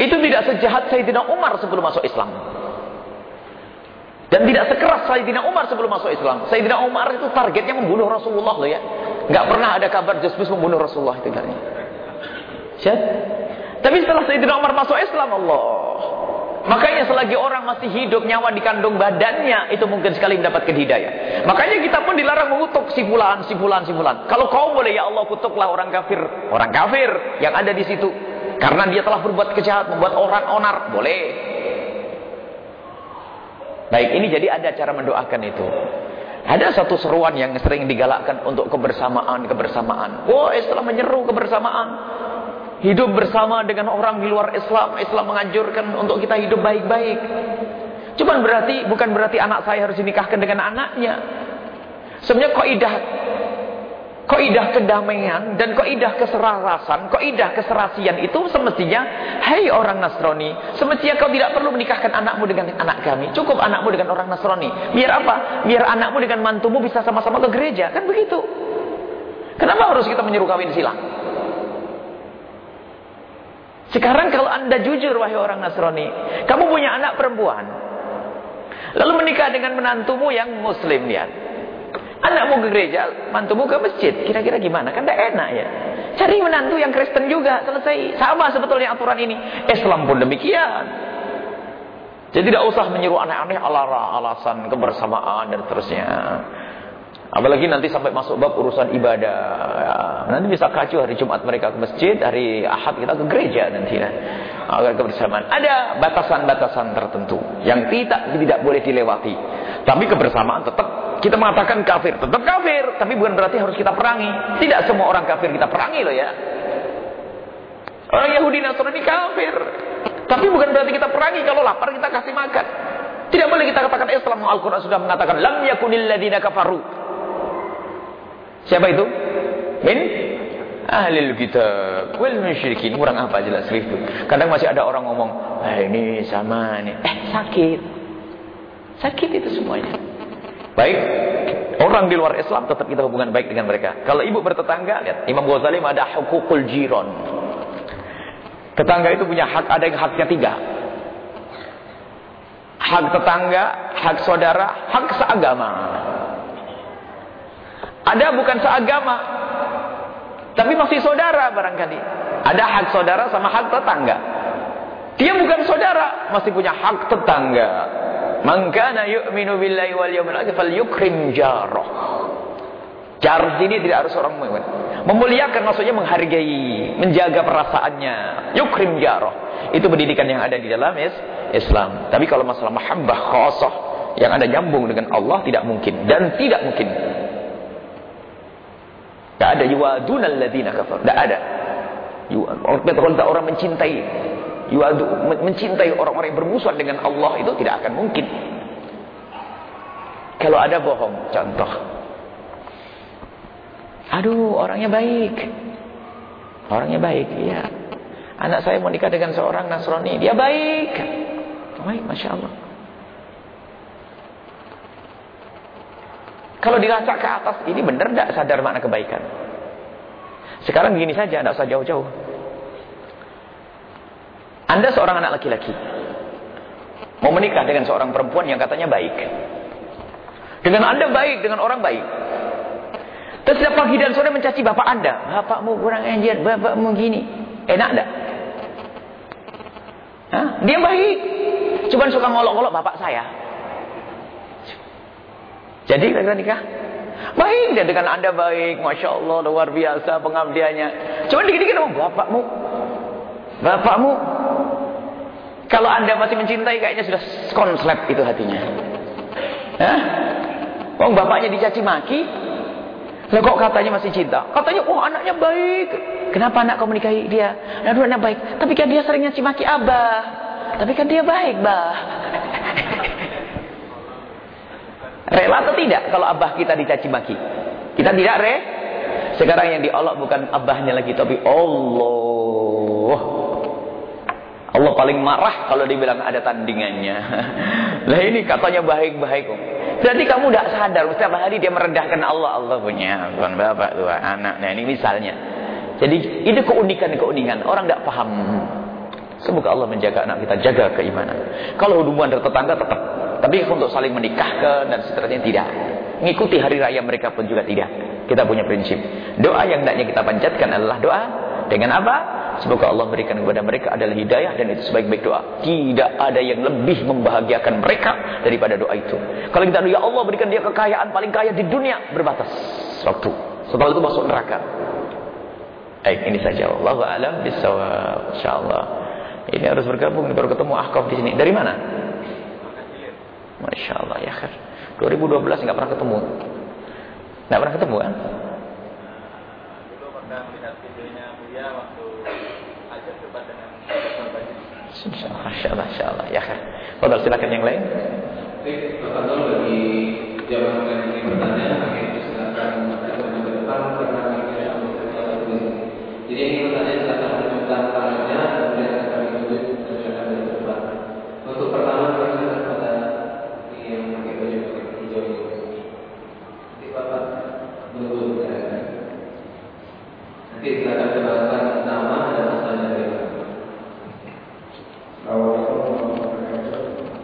itu tidak sejahat Sayyidina Umar sebelum masuk Islam. Dan tidak sekeras Sayyidina Umar sebelum masuk Islam. Sayyidina Umar itu targetnya membunuh Rasulullah loh ya. Nggak pernah ada kabar josbus membunuh Rasulullah itu kan. Tapi setelah Sayyidina Umar masuk Islam, Allah Makanya selagi orang masih hidup nyawa di kandung badannya itu mungkin sekali mendapatkan hidayah. Makanya kita pun dilarang mengutuk si fulan, si fulan, si fulan. Kalau kau boleh ya Allah kutuklah orang kafir, orang kafir yang ada di situ. Karena dia telah berbuat kejahat, membuat orang onar, boleh. Baik, ini jadi ada cara mendoakan itu. Ada satu seruan yang sering digalakkan untuk kebersamaan, kebersamaan. Wah, Islam menyeru kebersamaan. Hidup bersama dengan orang di luar Islam. Islam menganjurkan untuk kita hidup baik-baik. Cuman berarti, bukan berarti anak saya harus dinikahkan dengan anaknya. Sebenarnya kaidah kaidah kedamaian dan kaidah keserarasan, kaidah keserasian itu semestinya, hey orang Nasrani, semestinya kau tidak perlu menikahkan anakmu dengan anak kami. Cukup anakmu dengan orang Nasrani. Biar apa? Biar anakmu dengan mantumu bisa sama-sama ke gereja. Kan begitu. Kenapa harus kita menyuruh kawin silang? Sekarang kalau anda jujur wahai orang Nasrani, kamu punya anak perempuan, menikah dengan menantumu yang muslim lihat. Anakmu ke gereja, mantumu ke masjid. Kira-kira gimana? Kan tidak enak ya. Cari menantu yang Kristen juga, selesai. Sama sebetulnya aturan ini. Islam pun demikian. Jadi tidak usah menyuruh aneh-aneh alasan kebersamaan dan seterusnya. Apalagi nanti sampai masuk bab urusan ibadah. Nanti bisa kacau hari Jumat mereka ke masjid, hari Ahad kita ke gereja nanti. Nah. Agar kebersamaan. Ada batasan-batasan tertentu yang tidak tidak boleh dilewati. Tapi kebersamaan tetap kita mengatakan kafir, tetap kafir. Tapi bukan berarti harus kita perangi. Tidak semua orang kafir kita perangi loh ya. Orang Yahudi Nasrani kafir. Tapi bukan berarti kita perangi kalau lapar kita kasih makan. Tidak boleh kita katakan Islam Al-Quran sudah mengatakan lam yakunil ladina kafaru Siapa itu? Min ahlil kitab wal musyrikin. Kurang apa jelas itu. Kadang masih ada orang ngomong, "Eh ini sama nih." Eh, sakit. Sakit itu semuanya. Baik, orang di luar Islam tetap kita hubungan baik dengan mereka. Kalau ibu bertetangga, lihat Imam Ghazali ada hukukul jiron. Tetangga itu punya hak, ada yang haknya tiga. Hak tetangga, hak saudara, hak seagama. Ada bukan seagama. Tapi masih saudara barangkali. Ada hak saudara sama hak tetangga. Dia bukan saudara, masih punya hak tetangga. Man kana yu'minu billahi wal yawmil akhir falyukrim jarah. Jar ini tidak harus orang mukmin. Memuliakan maksudnya menghargai, menjaga perasaannya. Yukrim jarah. Itu pendidikan yang ada di dalam Islam. Tapi kalau masalah mahabbah khasah yang ada nyambung dengan Allah tidak mungkin dan tidak mungkin tidak ada yuwadunal ladzina kafar. Tidak ada. Kalau orang mencintai yuadu mencintai orang-orang yang bermusuhan dengan Allah itu tidak akan mungkin. Kalau ada bohong, contoh. Aduh, orangnya baik. Orangnya baik, iya. Anak saya mau nikah dengan seorang Nasrani, dia baik. Baik, Masya Allah. Kalau dilacak ke atas, ini benar tidak sadar makna kebaikan. Sekarang begini saja, tidak usah jauh-jauh. Anda seorang anak laki-laki. Mau menikah dengan seorang perempuan yang katanya baik. Dengan Anda baik, dengan orang baik. Terus setiap pagi dan sore mencaci bapak Anda. Bapakmu kurang enjir, bapakmu gini. Enak tidak? Dia baik. Cuma suka ngolok-ngolok bapak saya. Jadi mereka nikah. Baik dia dengan anda baik. Masya Allah luar biasa pengabdiannya. Cuma dikit-dikit oh, bapakmu. Bapakmu. Kalau anda masih mencintai kayaknya sudah konslet itu hatinya. Hah? Oh bapaknya dicaci maki. Lah kok katanya masih cinta? Katanya, oh anaknya baik. Kenapa anak kau menikahi dia? Aduh anak baik. Tapi kan dia sering nyaci maki abah. Tapi kan dia baik, bah. Rela atau tidak kalau abah kita dicaci maki? Kita tidak re. Sekarang yang diolok bukan abahnya lagi tapi Allah. Allah paling marah kalau dibilang ada tandingannya. Lah ini katanya baik-baik kok. Berarti kamu tidak sadar setiap hari dia merendahkan Allah. Allah punya bukan bapak tua anak. Nah ini misalnya. Jadi itu keunikan-keunikan. Orang tidak paham. Semoga Allah menjaga anak kita, jaga keimanan. Kalau hubungan tetangga tetap tapi untuk saling menikahkan dan seterusnya tidak. Mengikuti hari raya mereka pun juga tidak. Kita punya prinsip. Doa yang hendaknya kita panjatkan adalah doa dengan apa? Semoga Allah berikan kepada mereka adalah hidayah dan itu sebaik-baik doa. Tidak ada yang lebih membahagiakan mereka daripada doa itu. Kalau kita doa, ya Allah berikan dia kekayaan paling kaya di dunia berbatas waktu. Setelah itu masuk neraka. Baik, ini saja. Allah alam bisawab. Insyaallah. Ini harus bergabung baru ketemu ahkaf di sini. Dari mana? Masya Allah ya khair. 2012 nggak pernah ketemu. Nggak pernah ketemu kan? Dulu pernah melihat videonya Buya waktu ajar debat dengan Masya Allah, Masya Allah, ya khair. Padahal silakan yang lain. Baik, Bapak Nur bagi jamaah yang ingin bertanya, mungkin silakan kita ke depan karena ini Jadi ingin bertanya silakan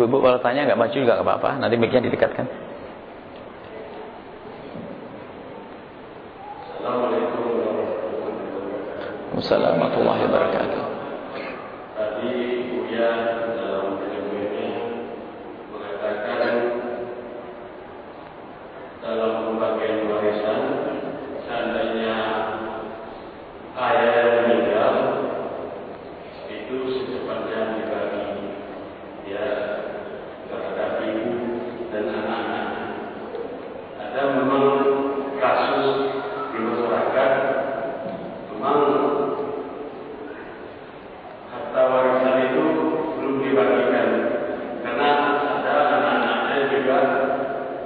Ibu-ibu kalau tanya nggak maju juga nggak apa-apa. Nanti mic didekatkan. Assalamualaikum warahmatullahi wabarakatuh. Tadi Buya dalam video ini mengatakan dalam pembagian warisan seandainya ayah yang meninggal itu secepatnya dibagi ya terhadap ibu dan anak-anak. Ada memang kasus di masyarakat memang harta warisan itu belum dibagikan karena ada anak-anaknya juga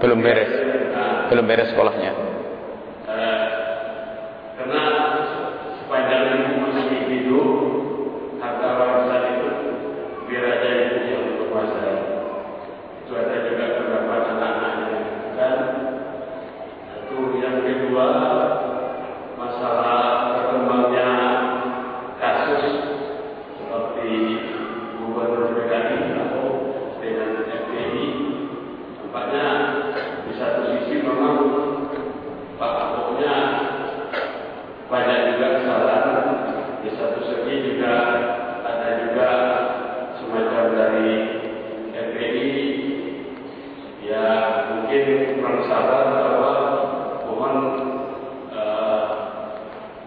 Belum beres. nah, Belum beres sekolahnya. eh, karena sepanjang ibu masih hidup harta warisan itu biar aja ibu yang berkuasai itu ada juga beberapa anak-anaknya dan itu yang kedua masalah berkembangnya kasus seperti gubernur DKI atau dengan FPI tampaknya di satu sisi memang Pak Ahoknya banyak juga kesalahan di satu segi juga ada juga semacam dari FPI ya mungkin kurang sabar bahwa mohon eh,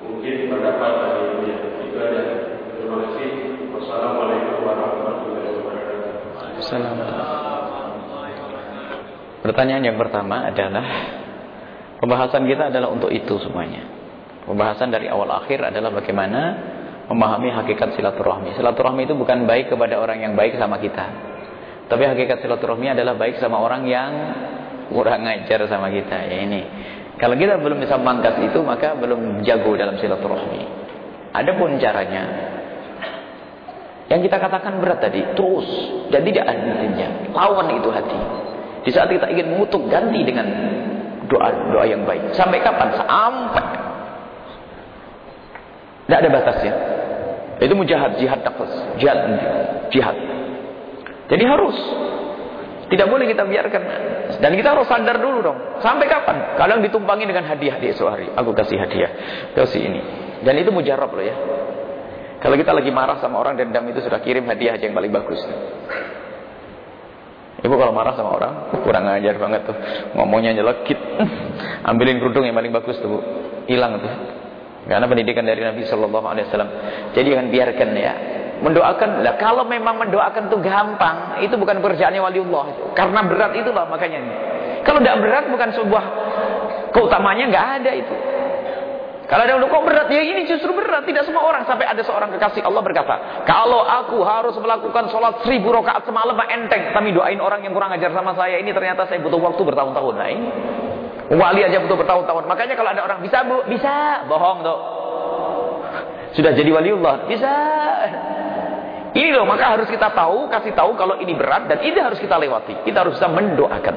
mungkin pendapat dari ibu ya itu aja terima kasih wassalamualaikum warahmatullahi wabarakatuh Pertanyaan yang pertama adalah Pembahasan kita adalah untuk itu semuanya. Pembahasan dari awal akhir adalah bagaimana Memahami hakikat silaturahmi. Silaturahmi itu bukan baik kepada orang yang baik sama kita. Tapi hakikat silaturahmi adalah baik sama orang yang Kurang ngajar sama kita. Ya ini. Kalau kita belum bisa mangkat itu Maka belum jago dalam silaturahmi. Adapun caranya Yang kita katakan berat tadi Terus. Dan tidak hentinya Lawan itu hati Di saat kita ingin mengutuk Ganti dengan doa-doa yang baik. Sampai kapan? Sampai Tidak ada batasnya. Itu mujahad Jihad nafas Jihad Jihad. Jadi harus. Tidak boleh kita biarkan. Dan kita harus sadar dulu dong. Sampai kapan? Kadang ditumpangi dengan hadiah di esok hari. Aku kasih hadiah. Kasih ini. Dan itu mujarab loh ya. Kalau kita lagi marah sama orang dendam itu sudah kirim hadiah aja yang paling bagus. Ibu kalau marah sama orang, kurang ajar banget tuh. Ngomongnya nyelekit. Ambilin kerudung yang paling bagus tuh, Bu. Hilang tuh. Karena pendidikan dari Nabi Shallallahu alaihi wasallam. Jadi jangan biarkan ya. Mendoakan lah kalau memang mendoakan itu gampang, itu bukan pekerjaannya waliullah. Karena berat itulah makanya. Kalau tidak berat bukan sebuah keutamanya nggak ada itu. Kalau ada yang kok berat, ya ini justru berat. Tidak semua orang. Sampai ada seorang kekasih Allah berkata, kalau aku harus melakukan sholat seribu rakaat semalam, enteng. Tapi doain orang yang kurang ajar sama saya, ini ternyata saya butuh waktu bertahun-tahun. Nah ini. Wali aja butuh bertahun-tahun. Makanya kalau ada orang, bisa bu? Bisa. Bohong tuh. Sudah jadi waliullah. Bisa. Ini loh, maka harus kita tahu, kasih tahu kalau ini berat dan ini harus kita lewati. Kita harus bisa mendoakan.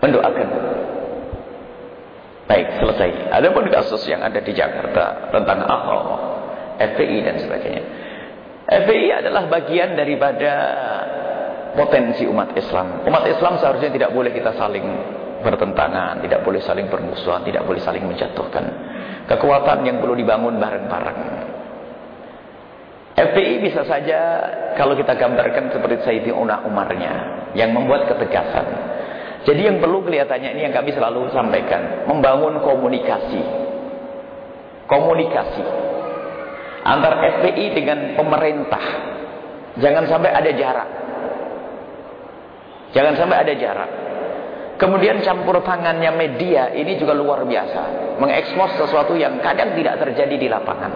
Mendoakan. Baik, selesai. Ada pun kasus yang ada di Jakarta tentang Ahok, FPI dan sebagainya. FPI adalah bagian daripada potensi umat Islam. Umat Islam seharusnya tidak boleh kita saling bertentangan, tidak boleh saling bermusuhan, tidak boleh saling menjatuhkan. Kekuatan yang perlu dibangun bareng-bareng. FPI bisa saja kalau kita gambarkan seperti Sayyidina Umarnya yang membuat ketegasan. Jadi yang perlu kelihatannya ini yang kami selalu sampaikan, membangun komunikasi. Komunikasi antar FPI dengan pemerintah. Jangan sampai ada jarak. Jangan sampai ada jarak. Kemudian campur tangannya media ini juga luar biasa, mengekspos sesuatu yang kadang tidak terjadi di lapangan.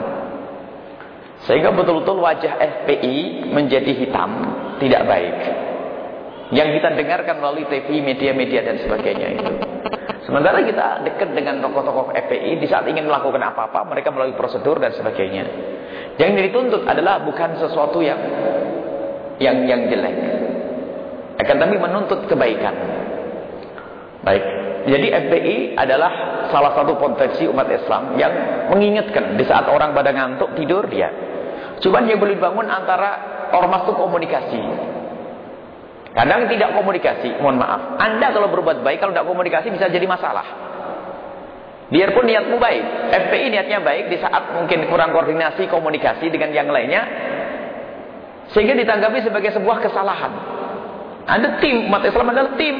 Sehingga betul-betul wajah FPI menjadi hitam, tidak baik yang kita dengarkan melalui TV, media-media dan sebagainya itu. Sementara kita dekat dengan tokoh-tokoh FPI di saat ingin melakukan apa-apa, mereka melalui prosedur dan sebagainya. Yang dituntut adalah bukan sesuatu yang yang yang jelek. Akan tapi menuntut kebaikan. Baik. Jadi FPI adalah salah satu potensi umat Islam yang mengingatkan di saat orang pada ngantuk tidur dia. Cuman yang boleh bangun antara ormas itu komunikasi. Kadang tidak komunikasi, mohon maaf. Anda kalau berbuat baik, kalau tidak komunikasi bisa jadi masalah. Biarpun niatmu baik, FPI niatnya baik di saat mungkin kurang koordinasi komunikasi dengan yang lainnya, sehingga ditanggapi sebagai sebuah kesalahan. Ada tim, umat Islam adalah tim.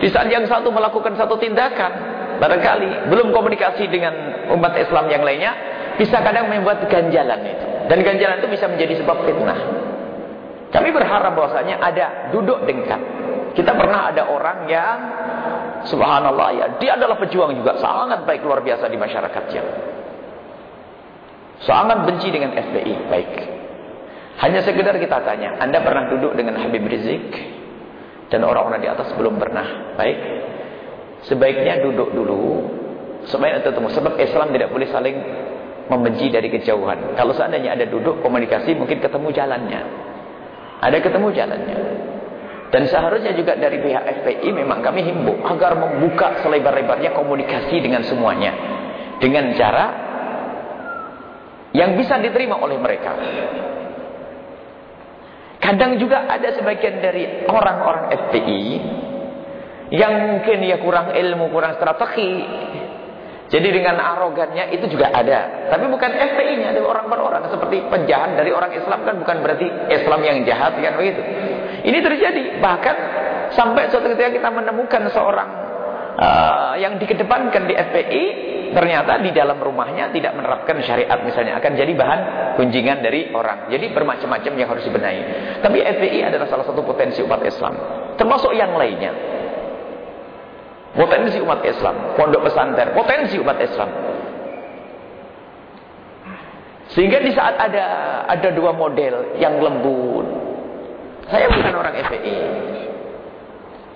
Di saat yang satu melakukan satu tindakan, barangkali belum komunikasi dengan umat Islam yang lainnya, bisa kadang membuat ganjalan itu. Dan ganjalan itu bisa menjadi sebab fitnah. Kami berharap bahwasanya ada duduk dekat. Kita pernah ada orang yang subhanallah ya, dia adalah pejuang juga sangat baik luar biasa di masyarakatnya. Sangat benci dengan FPI, baik. Hanya sekedar kita tanya, Anda pernah duduk dengan Habib Rizik dan orang-orang di atas belum pernah, baik? Sebaiknya duduk dulu supaya ketemu sebab Islam tidak boleh saling membenci dari kejauhan. Kalau seandainya ada duduk komunikasi mungkin ketemu jalannya. Ada ketemu jalannya. Dan seharusnya juga dari pihak FPI memang kami himbau agar membuka selebar-lebarnya komunikasi dengan semuanya. Dengan cara yang bisa diterima oleh mereka. Kadang juga ada sebagian dari orang-orang FPI yang mungkin ya kurang ilmu, kurang strategi. Jadi dengan arogannya itu juga ada. Tapi bukan FPI-nya dari orang per orang. Seperti penjahat dari orang Islam kan bukan berarti Islam yang jahat kan begitu. Ini terjadi. Bahkan sampai suatu ketika kita menemukan seorang uh, yang dikedepankan di FPI. Ternyata di dalam rumahnya tidak menerapkan syariat misalnya. Akan jadi bahan kunjingan dari orang. Jadi bermacam-macam yang harus dibenahi. Tapi FPI adalah salah satu potensi umat Islam. Termasuk yang lainnya. Potensi umat Islam, pondok pesantren, potensi umat Islam. Sehingga di saat ada ada dua model yang lembut. Saya bukan orang FPI.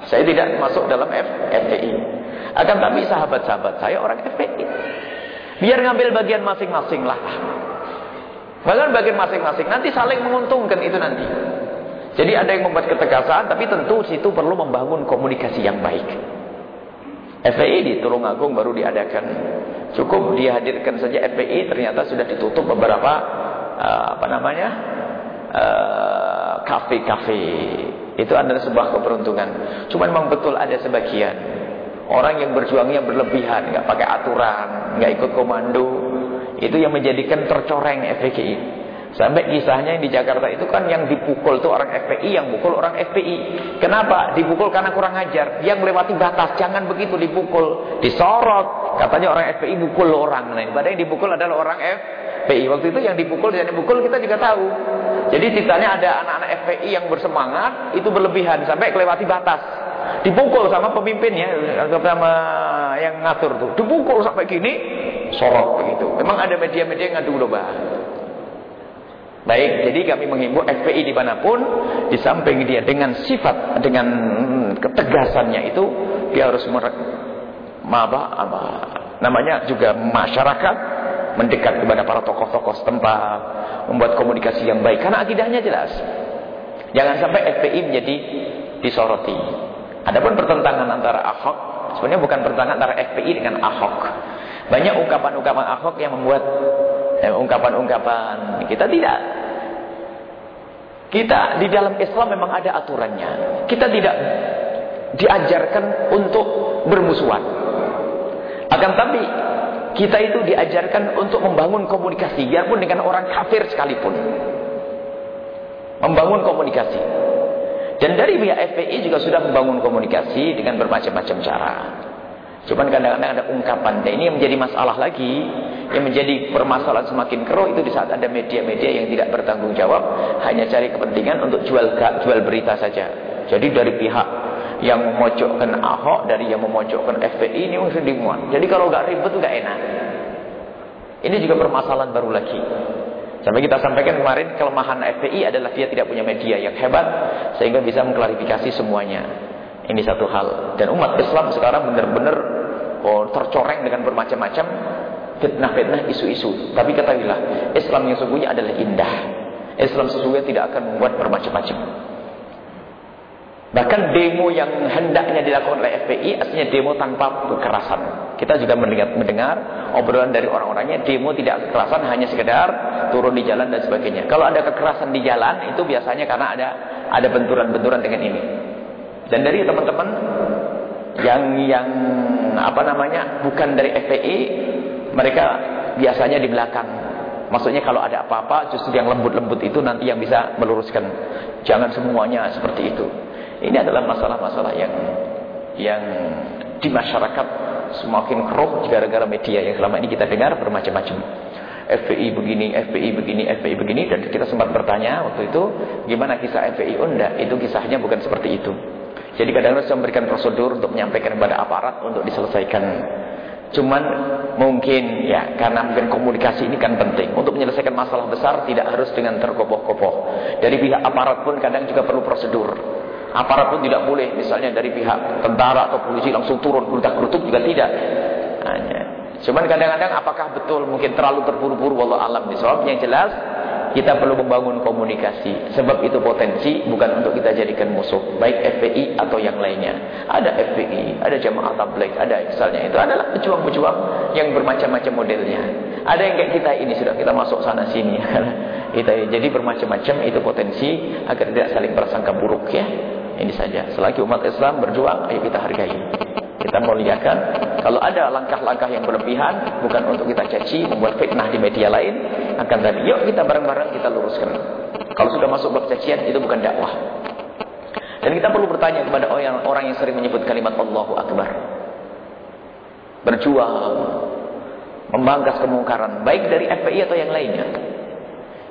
Saya tidak masuk dalam FPI. Akan tapi sahabat-sahabat saya orang FPI. Biar ngambil bagian masing-masing lah. Bahkan bagian masing-masing. Nanti saling menguntungkan itu nanti. Jadi ada yang membuat ketegasan, tapi tentu situ perlu membangun komunikasi yang baik. FPI di Tulungagung baru diadakan. Cukup dihadirkan saja FPI ternyata sudah ditutup beberapa uh, apa namanya? Eh, kafe-kafe. Itu adalah sebuah keberuntungan. Cuma memang betul ada sebagian orang yang berjuangnya berlebihan, nggak pakai aturan, nggak ikut komando. Itu yang menjadikan tercoreng FPI. Sampai kisahnya yang di Jakarta itu kan yang dipukul itu orang FPI, yang pukul orang FPI. Kenapa? Dipukul karena kurang ajar. Dia melewati batas, jangan begitu dipukul. Disorot. Katanya orang FPI pukul orang. Nah, padahal yang dipukul adalah orang FPI. Waktu itu yang dipukul dan dipukul kita juga tahu. Jadi ceritanya ada anak-anak FPI yang bersemangat, itu berlebihan sampai kelewati batas. Dipukul sama pemimpinnya, sama yang ngatur tuh. Dipukul sampai gini, sorot begitu. Memang ada media-media yang ngadu domba. Baik, jadi kami menghimbau FPI di mana pun, di samping dia dengan sifat, dengan ketegasannya itu, dia harus mer apa, namanya juga masyarakat, mendekat kepada para tokoh-tokoh setempat, membuat komunikasi yang baik, karena akidahnya jelas. Jangan sampai FPI menjadi disoroti. Adapun pertentangan antara Ahok, sebenarnya bukan pertentangan antara FPI dengan Ahok. Banyak ungkapan-ungkapan Ahok yang membuat ungkapan-ungkapan. Kita tidak. Kita di dalam Islam memang ada aturannya. Kita tidak diajarkan untuk bermusuhan. Akan tapi kita itu diajarkan untuk membangun komunikasi biarpun dengan orang kafir sekalipun. Membangun komunikasi. Dan dari pihak FPI juga sudah membangun komunikasi dengan bermacam-macam cara. Cuman kadang-kadang ada ungkapan dan ini menjadi masalah lagi yang menjadi permasalahan semakin keruh itu di saat ada media-media yang tidak bertanggung jawab hanya cari kepentingan untuk jual jual berita saja. Jadi dari pihak yang memojokkan Ahok dari yang memojokkan FPI ini mesti dimuat. Jadi kalau nggak ribet nggak enak. Ini juga permasalahan baru lagi. Sampai kita sampaikan kemarin kelemahan FPI adalah dia tidak punya media yang hebat sehingga bisa mengklarifikasi semuanya. Ini satu hal. Dan umat Islam sekarang benar-benar oh, tercoreng dengan bermacam-macam fitnah-fitnah isu-isu. Tapi ketahuilah, Islam yang sesungguhnya adalah indah. Islam sesungguhnya tidak akan membuat bermacam-macam. Bahkan demo yang hendaknya dilakukan oleh FPI aslinya demo tanpa kekerasan. Kita juga mendengar, mendengar obrolan dari orang-orangnya demo tidak kekerasan hanya sekedar turun di jalan dan sebagainya. Kalau ada kekerasan di jalan itu biasanya karena ada ada benturan-benturan dengan ini. Dan dari teman-teman yang yang apa namanya bukan dari FPI mereka biasanya di belakang. Maksudnya kalau ada apa-apa justru yang lembut-lembut itu nanti yang bisa meluruskan. Jangan semuanya seperti itu. Ini adalah masalah-masalah yang yang di masyarakat semakin keruh gara-gara media yang selama ini kita dengar bermacam-macam. FPI begini, FPI begini, FPI begini dan kita sempat bertanya waktu itu gimana kisah FPI oh enggak, itu kisahnya bukan seperti itu. Jadi kadang-kadang saya memberikan prosedur untuk menyampaikan kepada aparat untuk diselesaikan. Cuman mungkin ya karena mungkin komunikasi ini kan penting untuk menyelesaikan masalah besar tidak harus dengan terkopoh-kopoh. Dari pihak aparat pun kadang juga perlu prosedur. Aparat pun tidak boleh misalnya dari pihak tentara atau polisi langsung turun kerutak kerutuk juga tidak. Hanya. Cuman kadang-kadang apakah betul mungkin terlalu terburu-buru wallah alam disawab yang jelas kita perlu membangun komunikasi. Sebab itu potensi bukan untuk kita jadikan musuh baik FPI atau yang lainnya. Ada FPI ada jamaah tabligh ada misalnya. Itu adalah pejuang-pejuang yang bermacam-macam modelnya. Ada yang kayak kita ini sudah kita masuk sana sini. Kita jadi bermacam-macam itu potensi agar tidak saling prasangka buruk ya. Ini saja. Selagi umat Islam berjuang, ayo kita hargai. Kita muliakan. Kalau ada langkah-langkah yang berlebihan, bukan untuk kita caci, membuat fitnah di media lain, akan tadi, yuk kita bareng-bareng kita luruskan. Kalau sudah masuk bab cacian, itu bukan dakwah. Dan kita perlu bertanya kepada orang yang sering menyebut kalimat Allahu Akbar. Berjuang, membangkas kemungkaran, baik dari FPI atau yang lainnya.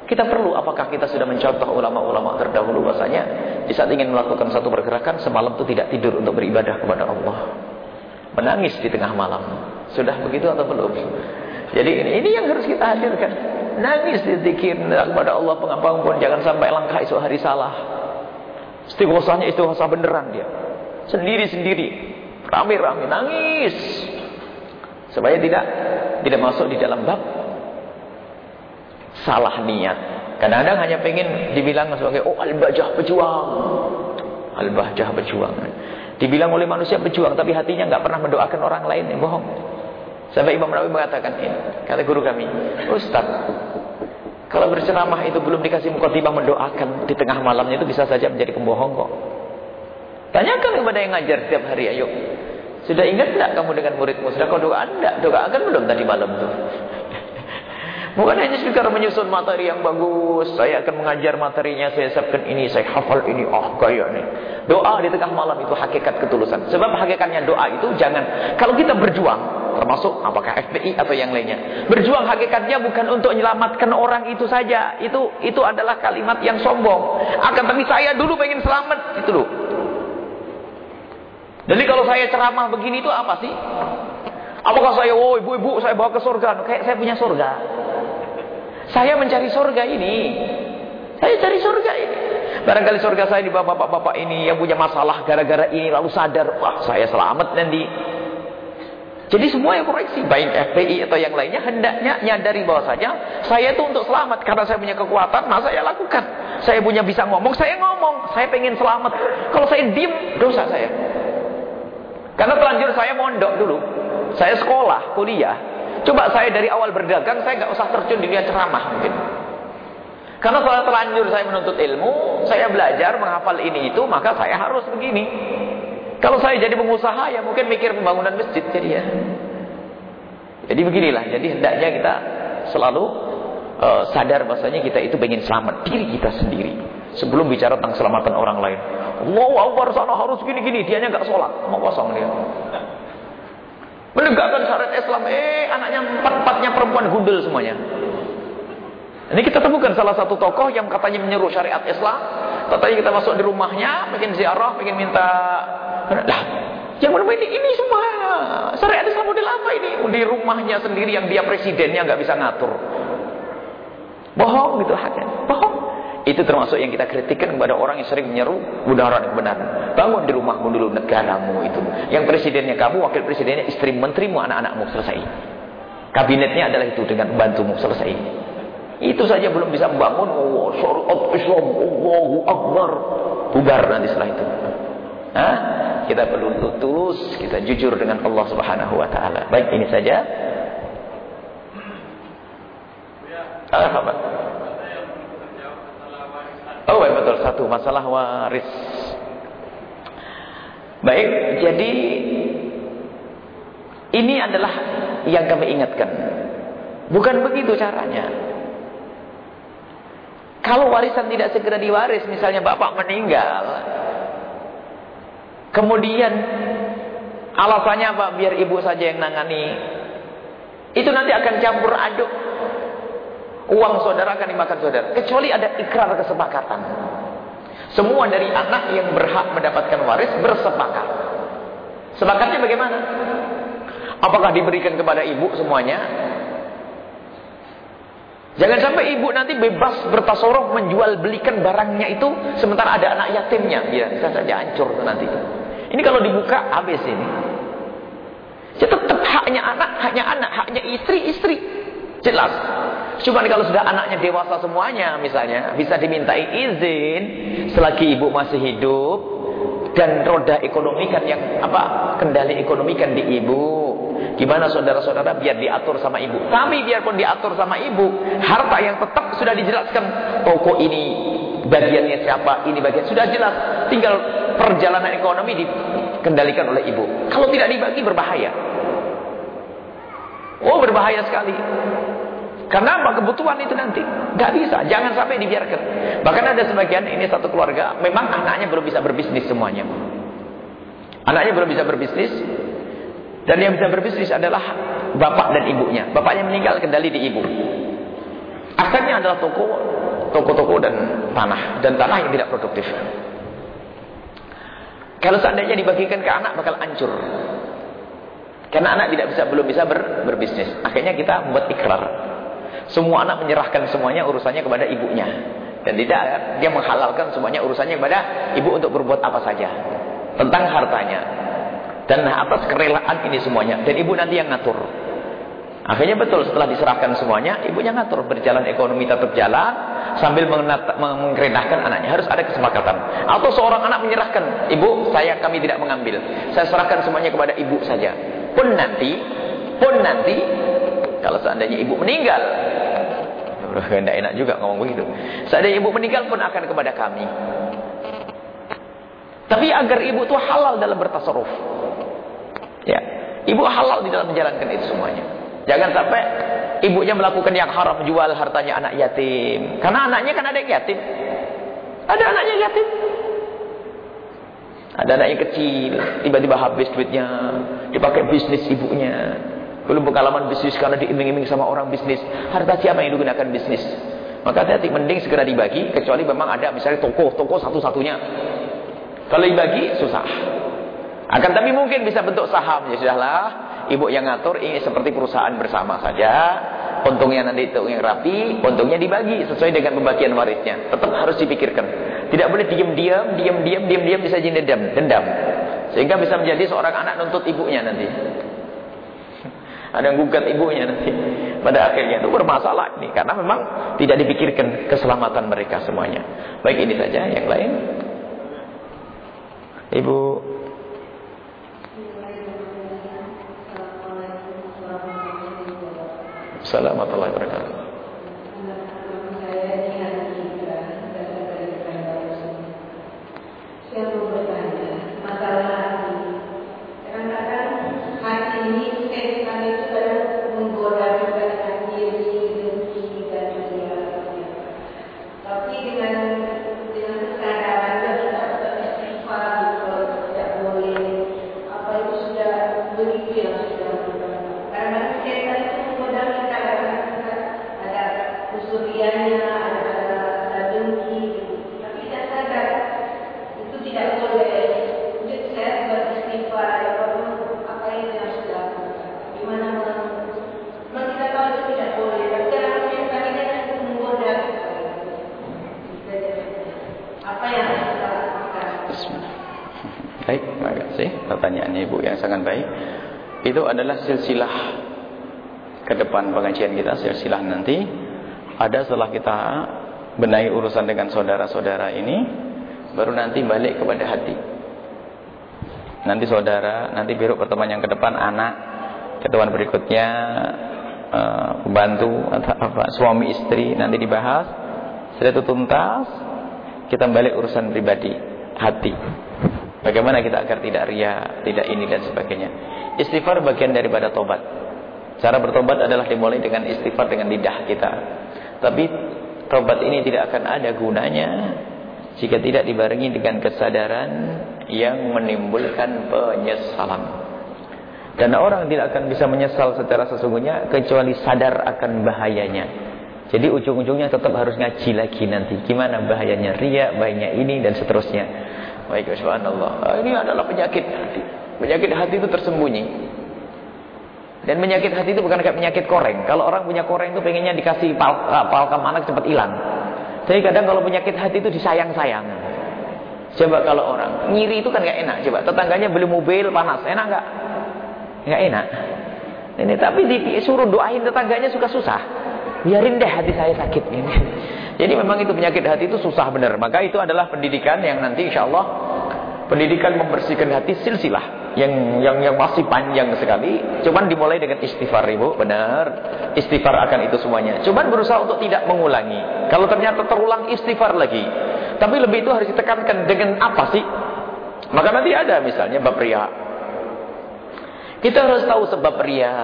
Kita perlu apakah kita sudah mencontoh ulama-ulama terdahulu bahasanya di saat ingin melakukan satu pergerakan semalam itu tidak tidur untuk beribadah kepada Allah. Menangis di tengah malam. Sudah begitu atau belum? Jadi ini, ini yang harus kita hadirkan. Nangis di zikir kepada Allah pengampun jangan sampai langkah esok hari salah. Istighosahnya istighosah beneran dia. Sendiri-sendiri, rame-rame nangis. Supaya tidak tidak masuk di dalam bab salah niat. Kadang-kadang hanya pengen dibilang sebagai oh al-bajah pejuang. Al-bajah pejuang. Dibilang oleh manusia pejuang tapi hatinya nggak pernah mendoakan orang lain yang bohong. Sampai Imam Nawawi mengatakan ini, kata guru kami, Ustaz, kalau berceramah itu belum dikasih mukadimah mendoakan di tengah malamnya itu bisa saja menjadi pembohong kok. Tanyakan kepada yang ngajar setiap hari, ayo. Sudah ingat tidak kamu dengan muridmu? Sudah kau doa? Tidak, doakan belum tadi malam tuh. Bukan hanya sekedar menyusun materi yang bagus. Saya akan mengajar materinya, saya siapkan ini, saya hafal ini. Oh, gaya nih. Doa di tengah malam itu hakikat ketulusan. Sebab hakikatnya doa itu jangan. Kalau kita berjuang, termasuk apakah FPI atau yang lainnya. Berjuang hakikatnya bukan untuk menyelamatkan orang itu saja. Itu itu adalah kalimat yang sombong. Akan tapi saya dulu pengen selamat. Itu loh. Jadi kalau saya ceramah begini itu apa sih? Apakah saya, oh ibu-ibu saya bawa ke surga? Kayak saya punya surga. Saya mencari surga ini. Saya cari surga ini. Barangkali surga saya di bapak-bapak ini yang punya masalah gara-gara ini lalu sadar, wah saya selamat nanti. Jadi semua yang koreksi, baik FPI atau yang lainnya hendaknya nyadari bahwasanya saya itu untuk selamat karena saya punya kekuatan, masa saya lakukan. Saya punya bisa ngomong, saya ngomong. Saya pengen selamat. Kalau saya diem, dosa saya. Karena telanjur saya mondok dulu. Saya sekolah, kuliah. Coba saya dari awal berdagang, saya nggak usah terjun di dunia ceramah mungkin. Karena kalau terlanjur saya menuntut ilmu, saya belajar menghafal ini itu, maka saya harus begini. Kalau saya jadi pengusaha, ya mungkin mikir pembangunan masjid jadi ya. Jadi beginilah, jadi hendaknya kita selalu uh, sadar bahasanya kita itu ingin selamat diri kita sendiri. Sebelum bicara tentang keselamatan orang lain. Wow, Akbar sana harus gini-gini, dianya nggak sholat, mau kosong dia. Menegakkan syariat Islam, eh anaknya empat-empatnya perempuan gundul semuanya. Ini kita temukan salah satu tokoh yang katanya menyeru syariat Islam. Katanya kita masuk di rumahnya, pengen ziarah, pengen minta... Lah, yang menemui ini, ini semua syariat Islam model apa ini? Di rumahnya sendiri yang dia presidennya nggak bisa ngatur. Bohong gitu haknya. Bohong. Itu termasuk yang kita kritikkan kepada orang yang sering menyeru kebenaran kebenaran. Bangun di rumahmu dulu negaramu itu. Yang presidennya kamu, wakil presidennya istri menterimu, anak-anakmu selesai. Kabinetnya adalah itu dengan bantumu selesai. Itu saja belum bisa membangun Allah syariat Islam Allahu Akbar. Bubar nanti setelah itu. Hah? Kita perlu tulus, kita jujur dengan Allah Subhanahu wa taala. Baik, ini saja. Alhamdulillah. Oh, betul satu masalah waris. Baik, jadi ini adalah yang kami ingatkan. Bukan begitu caranya. Kalau warisan tidak segera diwaris, misalnya bapak meninggal, kemudian alasannya apa? Biar ibu saja yang nangani. Itu nanti akan campur aduk Uang saudara akan dimakan saudara. Kecuali ada ikrar kesepakatan. Semua dari anak yang berhak mendapatkan waris bersepakat. Sepakatnya bagaimana? Apakah diberikan kepada ibu semuanya? Jangan sampai ibu nanti bebas bertasorof menjual belikan barangnya itu sementara ada anak yatimnya. Ya, bisa saja hancur nanti. Ini kalau dibuka habis ini. Ya tetap haknya anak, haknya anak, haknya istri, istri. Jelas. Cuma kalau sudah anaknya dewasa semuanya misalnya, bisa dimintai izin selagi ibu masih hidup dan roda ekonomi kan yang apa? Kendali ekonomi kan di ibu. Gimana saudara-saudara biar diatur sama ibu. Tapi biarpun diatur sama ibu, harta yang tetap sudah dijelaskan toko ini bagiannya siapa, ini bagian sudah jelas. Tinggal perjalanan ekonomi dikendalikan oleh ibu. Kalau tidak dibagi berbahaya. Oh berbahaya sekali. Karena apa kebutuhan itu nanti? Gak bisa, jangan sampai dibiarkan. Bahkan ada sebagian ini satu keluarga, memang anaknya belum bisa berbisnis semuanya. Anaknya belum bisa berbisnis. Dan yang bisa berbisnis adalah bapak dan ibunya. Bapaknya meninggal kendali di ibu. Asalnya adalah toko, toko-toko dan tanah dan tanah yang tidak produktif. Kalau seandainya dibagikan ke anak bakal hancur. Karena anak tidak bisa belum bisa ber, berbisnis. Akhirnya kita membuat ikrar. Semua anak menyerahkan semuanya urusannya kepada ibunya. Dan tidak dia menghalalkan semuanya urusannya kepada ibu untuk berbuat apa saja. Tentang hartanya. Dan atas kerelaan ini semuanya. Dan ibu nanti yang ngatur. Akhirnya betul setelah diserahkan semuanya, ibunya ngatur. Berjalan ekonomi tetap jalan. Sambil mengerendahkan anaknya. Harus ada kesepakatan. Atau seorang anak menyerahkan. Ibu, saya kami tidak mengambil. Saya serahkan semuanya kepada ibu saja. Pun nanti, pun nanti kalau seandainya ibu meninggal, tidak enak juga ngomong begitu. Seandainya ibu meninggal pun akan kepada kami. Tapi agar ibu itu halal dalam bertasarruf. Ya, ibu halal di dalam menjalankan itu semuanya. Jangan sampai ibunya melakukan yang haram jual hartanya anak yatim. Karena anaknya kan ada yang yatim. Ada anaknya yatim. Ada anak yang kecil, tiba-tiba habis duitnya, dipakai bisnis ibunya. Belum pengalaman bisnis karena diiming-iming sama orang bisnis. Harta siapa yang digunakan bisnis? Maka hati mending segera dibagi kecuali memang ada misalnya toko, toko satu-satunya. Kalau dibagi susah. Akan tapi mungkin bisa bentuk saham ya sudahlah. Ibu yang ngatur ini seperti perusahaan bersama saja. Untungnya nanti itu yang rapi, untungnya dibagi sesuai dengan pembagian warisnya. Tetap harus dipikirkan. Tidak boleh diam-diam, diam-diam, diam-diam bisa jadi dendam, dendam. Sehingga bisa menjadi seorang anak nuntut ibunya nanti. Ada yang gugat ibunya nanti. Pada akhirnya itu bermasalah ini. Karena memang tidak dipikirkan keselamatan mereka semuanya. Baik ini saja. Yang lain. Ibu. Assalamualaikum warahmatullahi wabarakatuh. Adalah silsilah ke depan pengajian kita, silsilah nanti. Ada setelah kita benahi urusan dengan saudara-saudara ini, baru nanti balik kepada hati. Nanti saudara, nanti biru pertemuan yang ke depan anak, pertemuan berikutnya uh, pembantu atau apa suami istri nanti dibahas. Setelah itu tuntas, kita balik urusan pribadi, hati. Bagaimana kita agar tidak ria, tidak ini dan sebagainya. Istighfar bagian daripada tobat. Cara bertobat adalah dimulai dengan istighfar dengan lidah kita. Tapi tobat ini tidak akan ada gunanya jika tidak dibarengi dengan kesadaran yang menimbulkan penyesalan. Dan orang tidak akan bisa menyesal secara sesungguhnya kecuali sadar akan bahayanya. Jadi ujung-ujungnya tetap harus ngaji lagi nanti. Gimana bahayanya ria, bahayanya ini dan seterusnya. Baik, subhanallah. Ah, ini adalah penyakit hati. Penyakit hati itu tersembunyi. Dan penyakit hati itu bukan kayak penyakit koreng. Kalau orang punya koreng itu pengennya dikasih pal palkam anak cepat hilang. Jadi kadang kalau penyakit hati itu disayang-sayang. Coba kalau orang ngiri itu kan gak enak. Coba tetangganya beli mobil panas, enak nggak? Nggak enak. Ini tapi disuruh doain tetangganya suka susah. Biarin deh hati saya sakit. Ini. Jadi memang itu penyakit hati itu susah benar. Maka itu adalah pendidikan yang nanti insya Allah pendidikan membersihkan hati silsilah yang yang yang masih panjang sekali. Cuman dimulai dengan istighfar ibu, benar. Istighfar akan itu semuanya. Cuman berusaha untuk tidak mengulangi. Kalau ternyata terulang istighfar lagi. Tapi lebih itu harus ditekankan dengan apa sih? Maka nanti ada misalnya bab ria. Kita harus tahu sebab ria.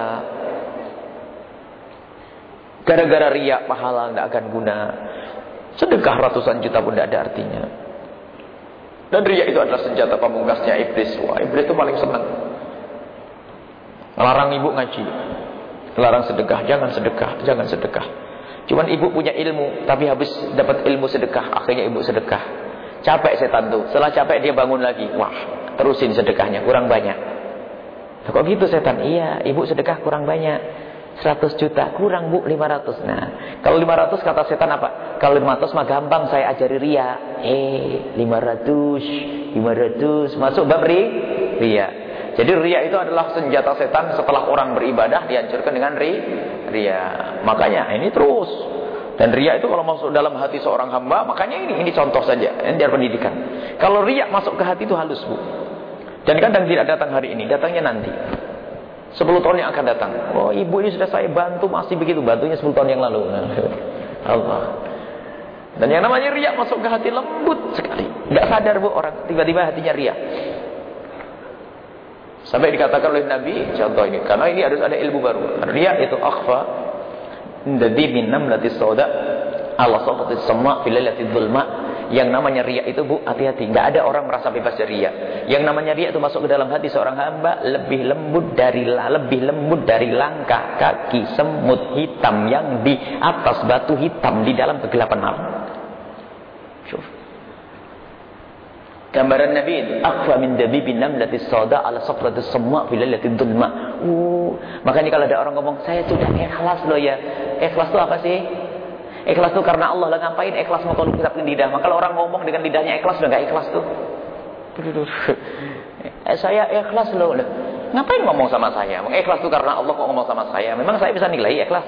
Gara-gara ria pahala tidak akan guna. Sedekah ratusan juta pun tidak ada artinya. Dan ria itu adalah senjata pamungkasnya iblis. Wah, iblis itu paling senang. Melarang ibu ngaji. Melarang sedekah, jangan sedekah, jangan sedekah. Cuman ibu punya ilmu, tapi habis dapat ilmu sedekah, akhirnya ibu sedekah. Capek setan tuh. Setelah capek dia bangun lagi. Wah, terusin sedekahnya, kurang banyak. kok gitu setan? Iya, ibu sedekah kurang banyak. 100 juta kurang bu 500 nah kalau 500 kata setan apa? Kalau 500 mah gampang saya ajari ria. Eh 500 500 masuk bab ri ria. Jadi ria itu adalah senjata setan setelah orang beribadah dihancurkan dengan ri ria. Makanya ini terus. Dan ria itu kalau masuk dalam hati seorang hamba makanya ini ini contoh saja ini dari pendidikan. Kalau ria masuk ke hati itu halus bu. Dan kadang tidak datang hari ini datangnya nanti 10 tahun yang akan datang. Oh, ibu ini sudah saya bantu masih begitu, bantunya 10 tahun yang lalu. Allah. Dan yang namanya riak masuk ke hati lembut sekali. Tidak sadar bu orang, tiba-tiba hatinya riak. Sampai dikatakan oleh Nabi, contoh ini, karena ini harus ada ilmu baru. Riak itu akhfa, jadi min namlati sauda, ala sawfati sama filalati dhulma, yang namanya riak itu bu, hati-hati. Nggak ada orang merasa bebas dari riak. Yang namanya riak itu masuk ke dalam hati seorang hamba lebih lembut dari lebih lembut dari langkah kaki semut hitam yang di atas batu hitam di dalam kegelapan malam. Gambaran Nabi itu akwa min dabibin namlati sauda ala safrati semua filalati dhulma. Uh, makanya kalau ada orang ngomong saya sudah ikhlas loh ya. Ikhlas itu apa sih? Ikhlas itu karena Allah lah ngapain ikhlas mau kalau kita lidah. Maka kalau orang ngomong dengan lidahnya ikhlas udah gak ikhlas tuh. Eh, saya ikhlas loh. Ngapain ngomong sama saya? Ikhlas itu karena Allah kok ngomong sama saya. Memang saya bisa nilai ikhlas.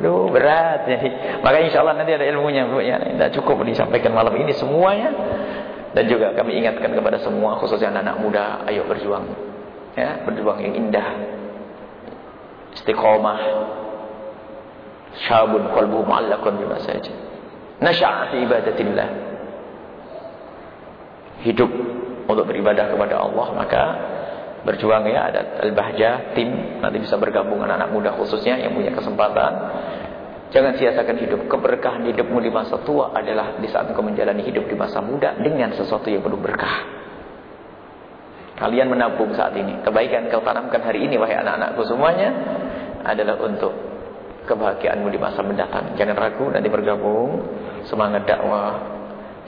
Duh berat jadi. Makanya insya Allah nanti ada ilmunya bu ya. Tidak cukup disampaikan malam ini semuanya. Dan juga kami ingatkan kepada semua khususnya anak, -anak muda, ayo berjuang. Ya, berjuang yang indah. Istiqomah syabun qalbuhu mu'allaqun bi masajid nasya'a ibadatillah. Hidup untuk beribadah kepada Allah maka berjuang ya ada al-bahjah tim nanti bisa bergabung anak-anak muda khususnya yang punya kesempatan. Jangan sia-siakan hidup. Keberkahan hidupmu di masa tua adalah di saat engkau menjalani hidup di masa muda dengan sesuatu yang penuh berkah. Kalian menabung saat ini. Kebaikan kau tanamkan hari ini wahai anak-anakku semuanya adalah untuk kebahagiaanmu di masa mendatang. Jangan ragu nanti bergabung. Semangat dakwah.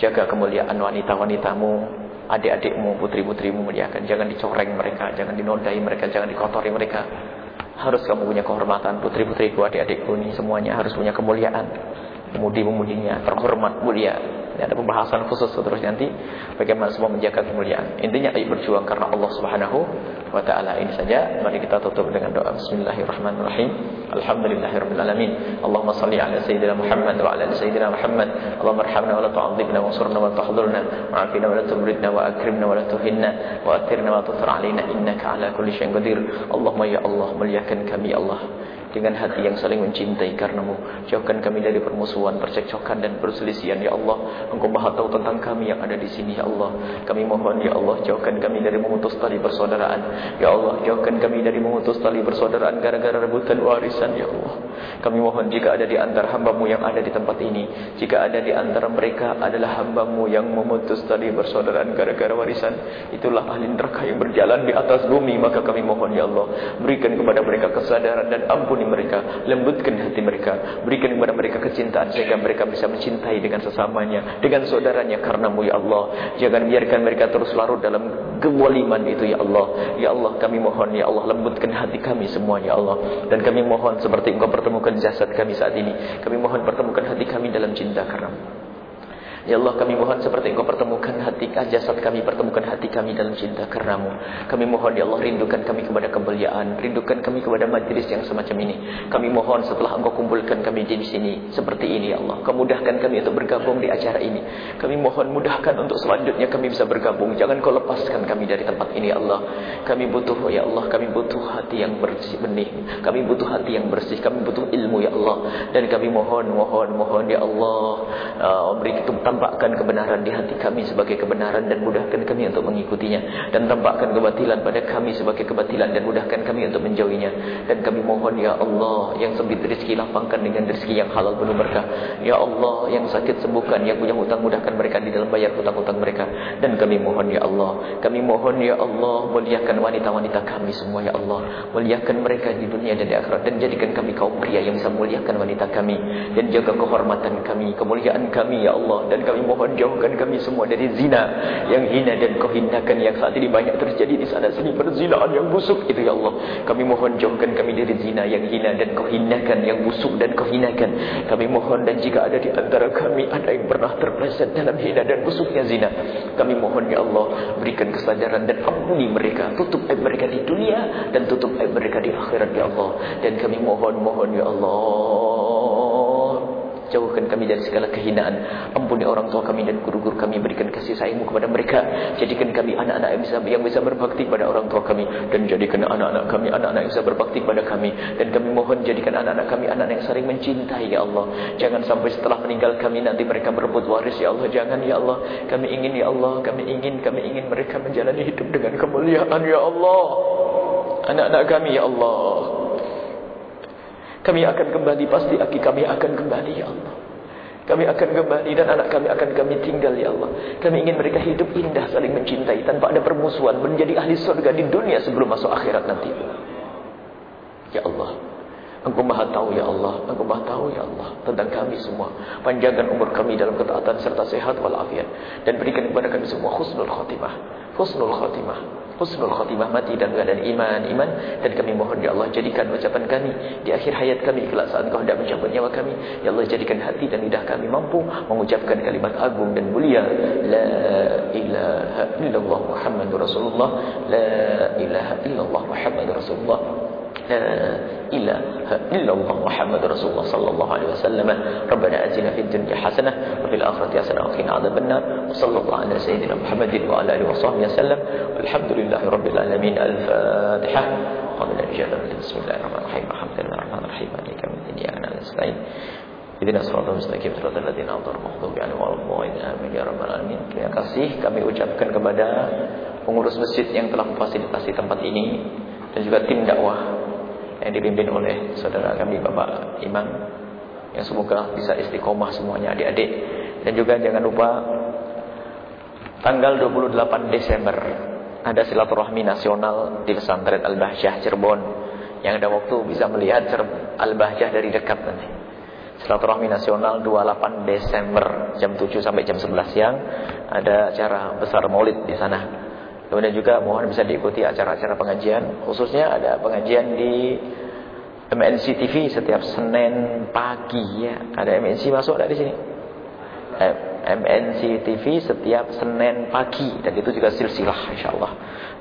Jaga kemuliaan wanita-wanitamu. Adik-adikmu, putri-putrimu muliakan. Jangan dicoreng mereka. Jangan dinodai mereka. Jangan dikotori mereka. Harus kamu punya kehormatan. Putri-putriku, adik-adikku ini semuanya harus punya kemuliaan. pemudi-pemudinya terhormat mulia ada pembahasan khusus terus nanti bagaimana semua menjaga kemuliaan. Intinya ayo berjuang karena Allah Subhanahu wa taala. Ini saja. Mari kita tutup dengan doa bismillahirrahmanirrahim. Alhamdulillahirabbil alamin. Allahumma shalli ala sayyidina Muhammad wa ala sayyidina Muhammad. Allahumma arhamna wa la tu'adzibna wansurna wa tahdhurna wa'afina wa la tumridna wa akrimna wa la tuhinna wa atirna wa tuthir alaina innaka ala kulli syai'in qadir. Allahumma ya Allah muliakan kami Allah dengan hati yang saling mencintai karenamu. Jauhkan kami dari permusuhan, percekcokan dan perselisihan ya Allah. Engkau Maha tahu tentang kami yang ada di sini ya Allah. Kami mohon ya Allah jauhkan kami dari memutus tali persaudaraan. Ya Allah jauhkan kami dari memutus tali persaudaraan gara-gara rebutan warisan ya Allah. Kami mohon jika ada di antara hambamu yang ada di tempat ini, jika ada di antara mereka adalah hambamu yang memutus tali persaudaraan gara-gara warisan, itulah ahli neraka yang berjalan di atas bumi, maka kami mohon ya Allah, berikan kepada mereka kesadaran dan ampun mereka, lembutkan hati mereka, berikan kepada mereka kecintaan sehingga mereka bisa mencintai dengan sesamanya, dengan saudaranya karenamu ya Allah. Jangan biarkan mereka terus larut dalam kewaliman itu ya Allah. Ya Allah kami mohon ya Allah lembutkan hati kami semua ya Allah. Dan kami mohon seperti engkau pertemukan jasad kami saat ini, kami mohon pertemukan hati kami dalam cinta karenamu. Ya Allah kami mohon seperti engkau pertemukan hati jasad kami pertemukan hati kami dalam cinta karenamu. Kami mohon ya Allah rindukan kami kepada kemuliaan, rindukan kami kepada majlis yang semacam ini. Kami mohon setelah engkau kumpulkan kami di sini seperti ini ya Allah. Kemudahkan kami untuk bergabung di acara ini. Kami mohon mudahkan untuk selanjutnya kami bisa bergabung. Jangan kau lepaskan kami dari tempat ini ya Allah. Kami butuh ya Allah, kami butuh hati yang bersih benih. Kami butuh hati yang bersih, kami butuh ilmu ya Allah. Dan kami mohon, mohon, mohon ya Allah, uh, beri kita tampakkan kebenaran di hati kami sebagai kebenaran dan mudahkan kami untuk mengikutinya. Dan tampakkan kebatilan pada kami sebagai kebatilan dan mudahkan kami untuk menjauhinya. Dan kami mohon ya Allah yang sempit rezeki lapangkan dengan rezeki yang halal penuh berkah. Ya Allah yang sakit sembuhkan yang punya hutang mudahkan mereka di dalam bayar hutang-hutang mereka. Dan kami mohon ya Allah kami mohon ya Allah muliakan wanita-wanita kami semua ya Allah. Muliakan mereka di dunia dan di akhirat. Dan jadikan kami kaum pria yang bisa muliakan wanita kami. Dan jaga kehormatan kami kemuliaan kami ya Allah. Dan dan kami mohon jauhkan kami semua dari zina yang hina dan kau yang saat ini banyak terjadi di sana. Sini perzinaan yang busuk itu ya Allah. Kami mohon jauhkan kami dari zina yang hina dan kau yang busuk dan kau kami mohon dan jika ada di antara kami ada yang pernah terpleset dalam hina dan busuknya zina kami mohon ya Allah berikan kesadaran dan ampuni mereka. Tutup aib mereka di dunia dan tutup aib mereka di akhirat ya Allah. Dan kami mohon mohon ya Allah Jauhkan kami dari segala kehinaan. Ampuni orang tua kami dan guru-guru kami. Berikan kasih sayangmu kepada mereka. Jadikan kami anak-anak yang bisa, yang bisa berbakti kepada orang tua kami. Dan jadikan anak-anak kami anak-anak yang bisa berbakti kepada kami. Dan kami mohon jadikan anak-anak kami anak-anak yang saling mencintai ya Allah. Jangan sampai setelah meninggal kami nanti mereka berebut waris ya Allah. Jangan ya Allah. Kami ingin ya Allah. Kami ingin, kami ingin mereka menjalani hidup dengan kemuliaan ya Allah. Anak-anak kami ya Allah. Kami akan kembali pasti aki kami akan kembali ya Allah. Kami akan kembali dan anak kami akan kami tinggal ya Allah. Kami ingin mereka hidup indah saling mencintai tanpa ada permusuhan menjadi ahli surga di dunia sebelum masuk akhirat nanti. Ya Allah. Engkau maha tahu ya Allah. Engkau maha tahu ya Allah Tentang kami semua. Panjangkan umur kami dalam ketaatan serta sehat walafiat. Dan berikan kepada kami semua khusnul khatimah. Khusnul khatimah. Husnul khatimah mati dan keadaan iman iman. Dan kami mohon ya Allah jadikan ucapan kami di akhir hayat kami kelak saat Engkau hendak mencabut nyawa kami. Ya Allah jadikan hati dan lidah kami mampu mengucapkan kalimat agung dan mulia. La ilaha illallah muhammadur rasulullah. La ilaha illallah muhammadur rasulullah لا إله إلا الله محمد رسول الله صلى الله عليه وسلم ربنا أتنا في الدنيا حسنة وفي الآخرة حسنة وقنا عذاب النار وصلى الله على سيدنا محمد وعلى آله وصحبه وسلم والحمد لله رب العالمين الفاتحة قبل الإجابة بسم الله الرحمن الرحيم الحمد لله الرحمن الرحيم مالك يوم الدين إياك نعبد ونستعين اهدنا الصراط المستقيم صراط الذين أنعمت عليهم المغضوب عليهم ولا الضالين آمين يا رب العالمين terima kasih kami ucapkan kepada pengurus masjid yang telah memfasilitasi tempat ini dan juga tim dakwah yang dipimpin oleh saudara kami Bapak Iman yang semoga bisa istiqomah semuanya adik-adik. Dan juga jangan lupa tanggal 28 Desember ada silaturahmi nasional di pesantren Al-Bahjah Cirebon. Yang ada waktu bisa melihat Al-Bahjah dari dekat nanti. Silaturahmi nasional 28 Desember jam 7 sampai jam 11 siang. Ada acara besar maulid di sana Kemudian juga mohon bisa diikuti acara-acara pengajian, khususnya ada pengajian di MNC TV setiap Senin pagi ya. Ada MNC masuk ada di sini. MNC TV setiap Senin pagi dan itu juga silsilah insyaallah.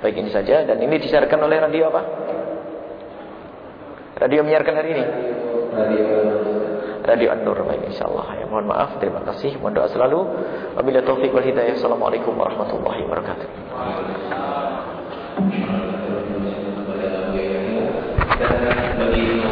Baik ini saja dan ini disiarkan oleh radio apa? Radio menyiarkan hari ini. Radio Radio An-Nur insyaallah. Ya mohon maaf, terima kasih. Mohon doa selalu. Wabillahi taufik wal hidayah. Assalamualaikum warahmatullahi wabarakatuh. dan bagi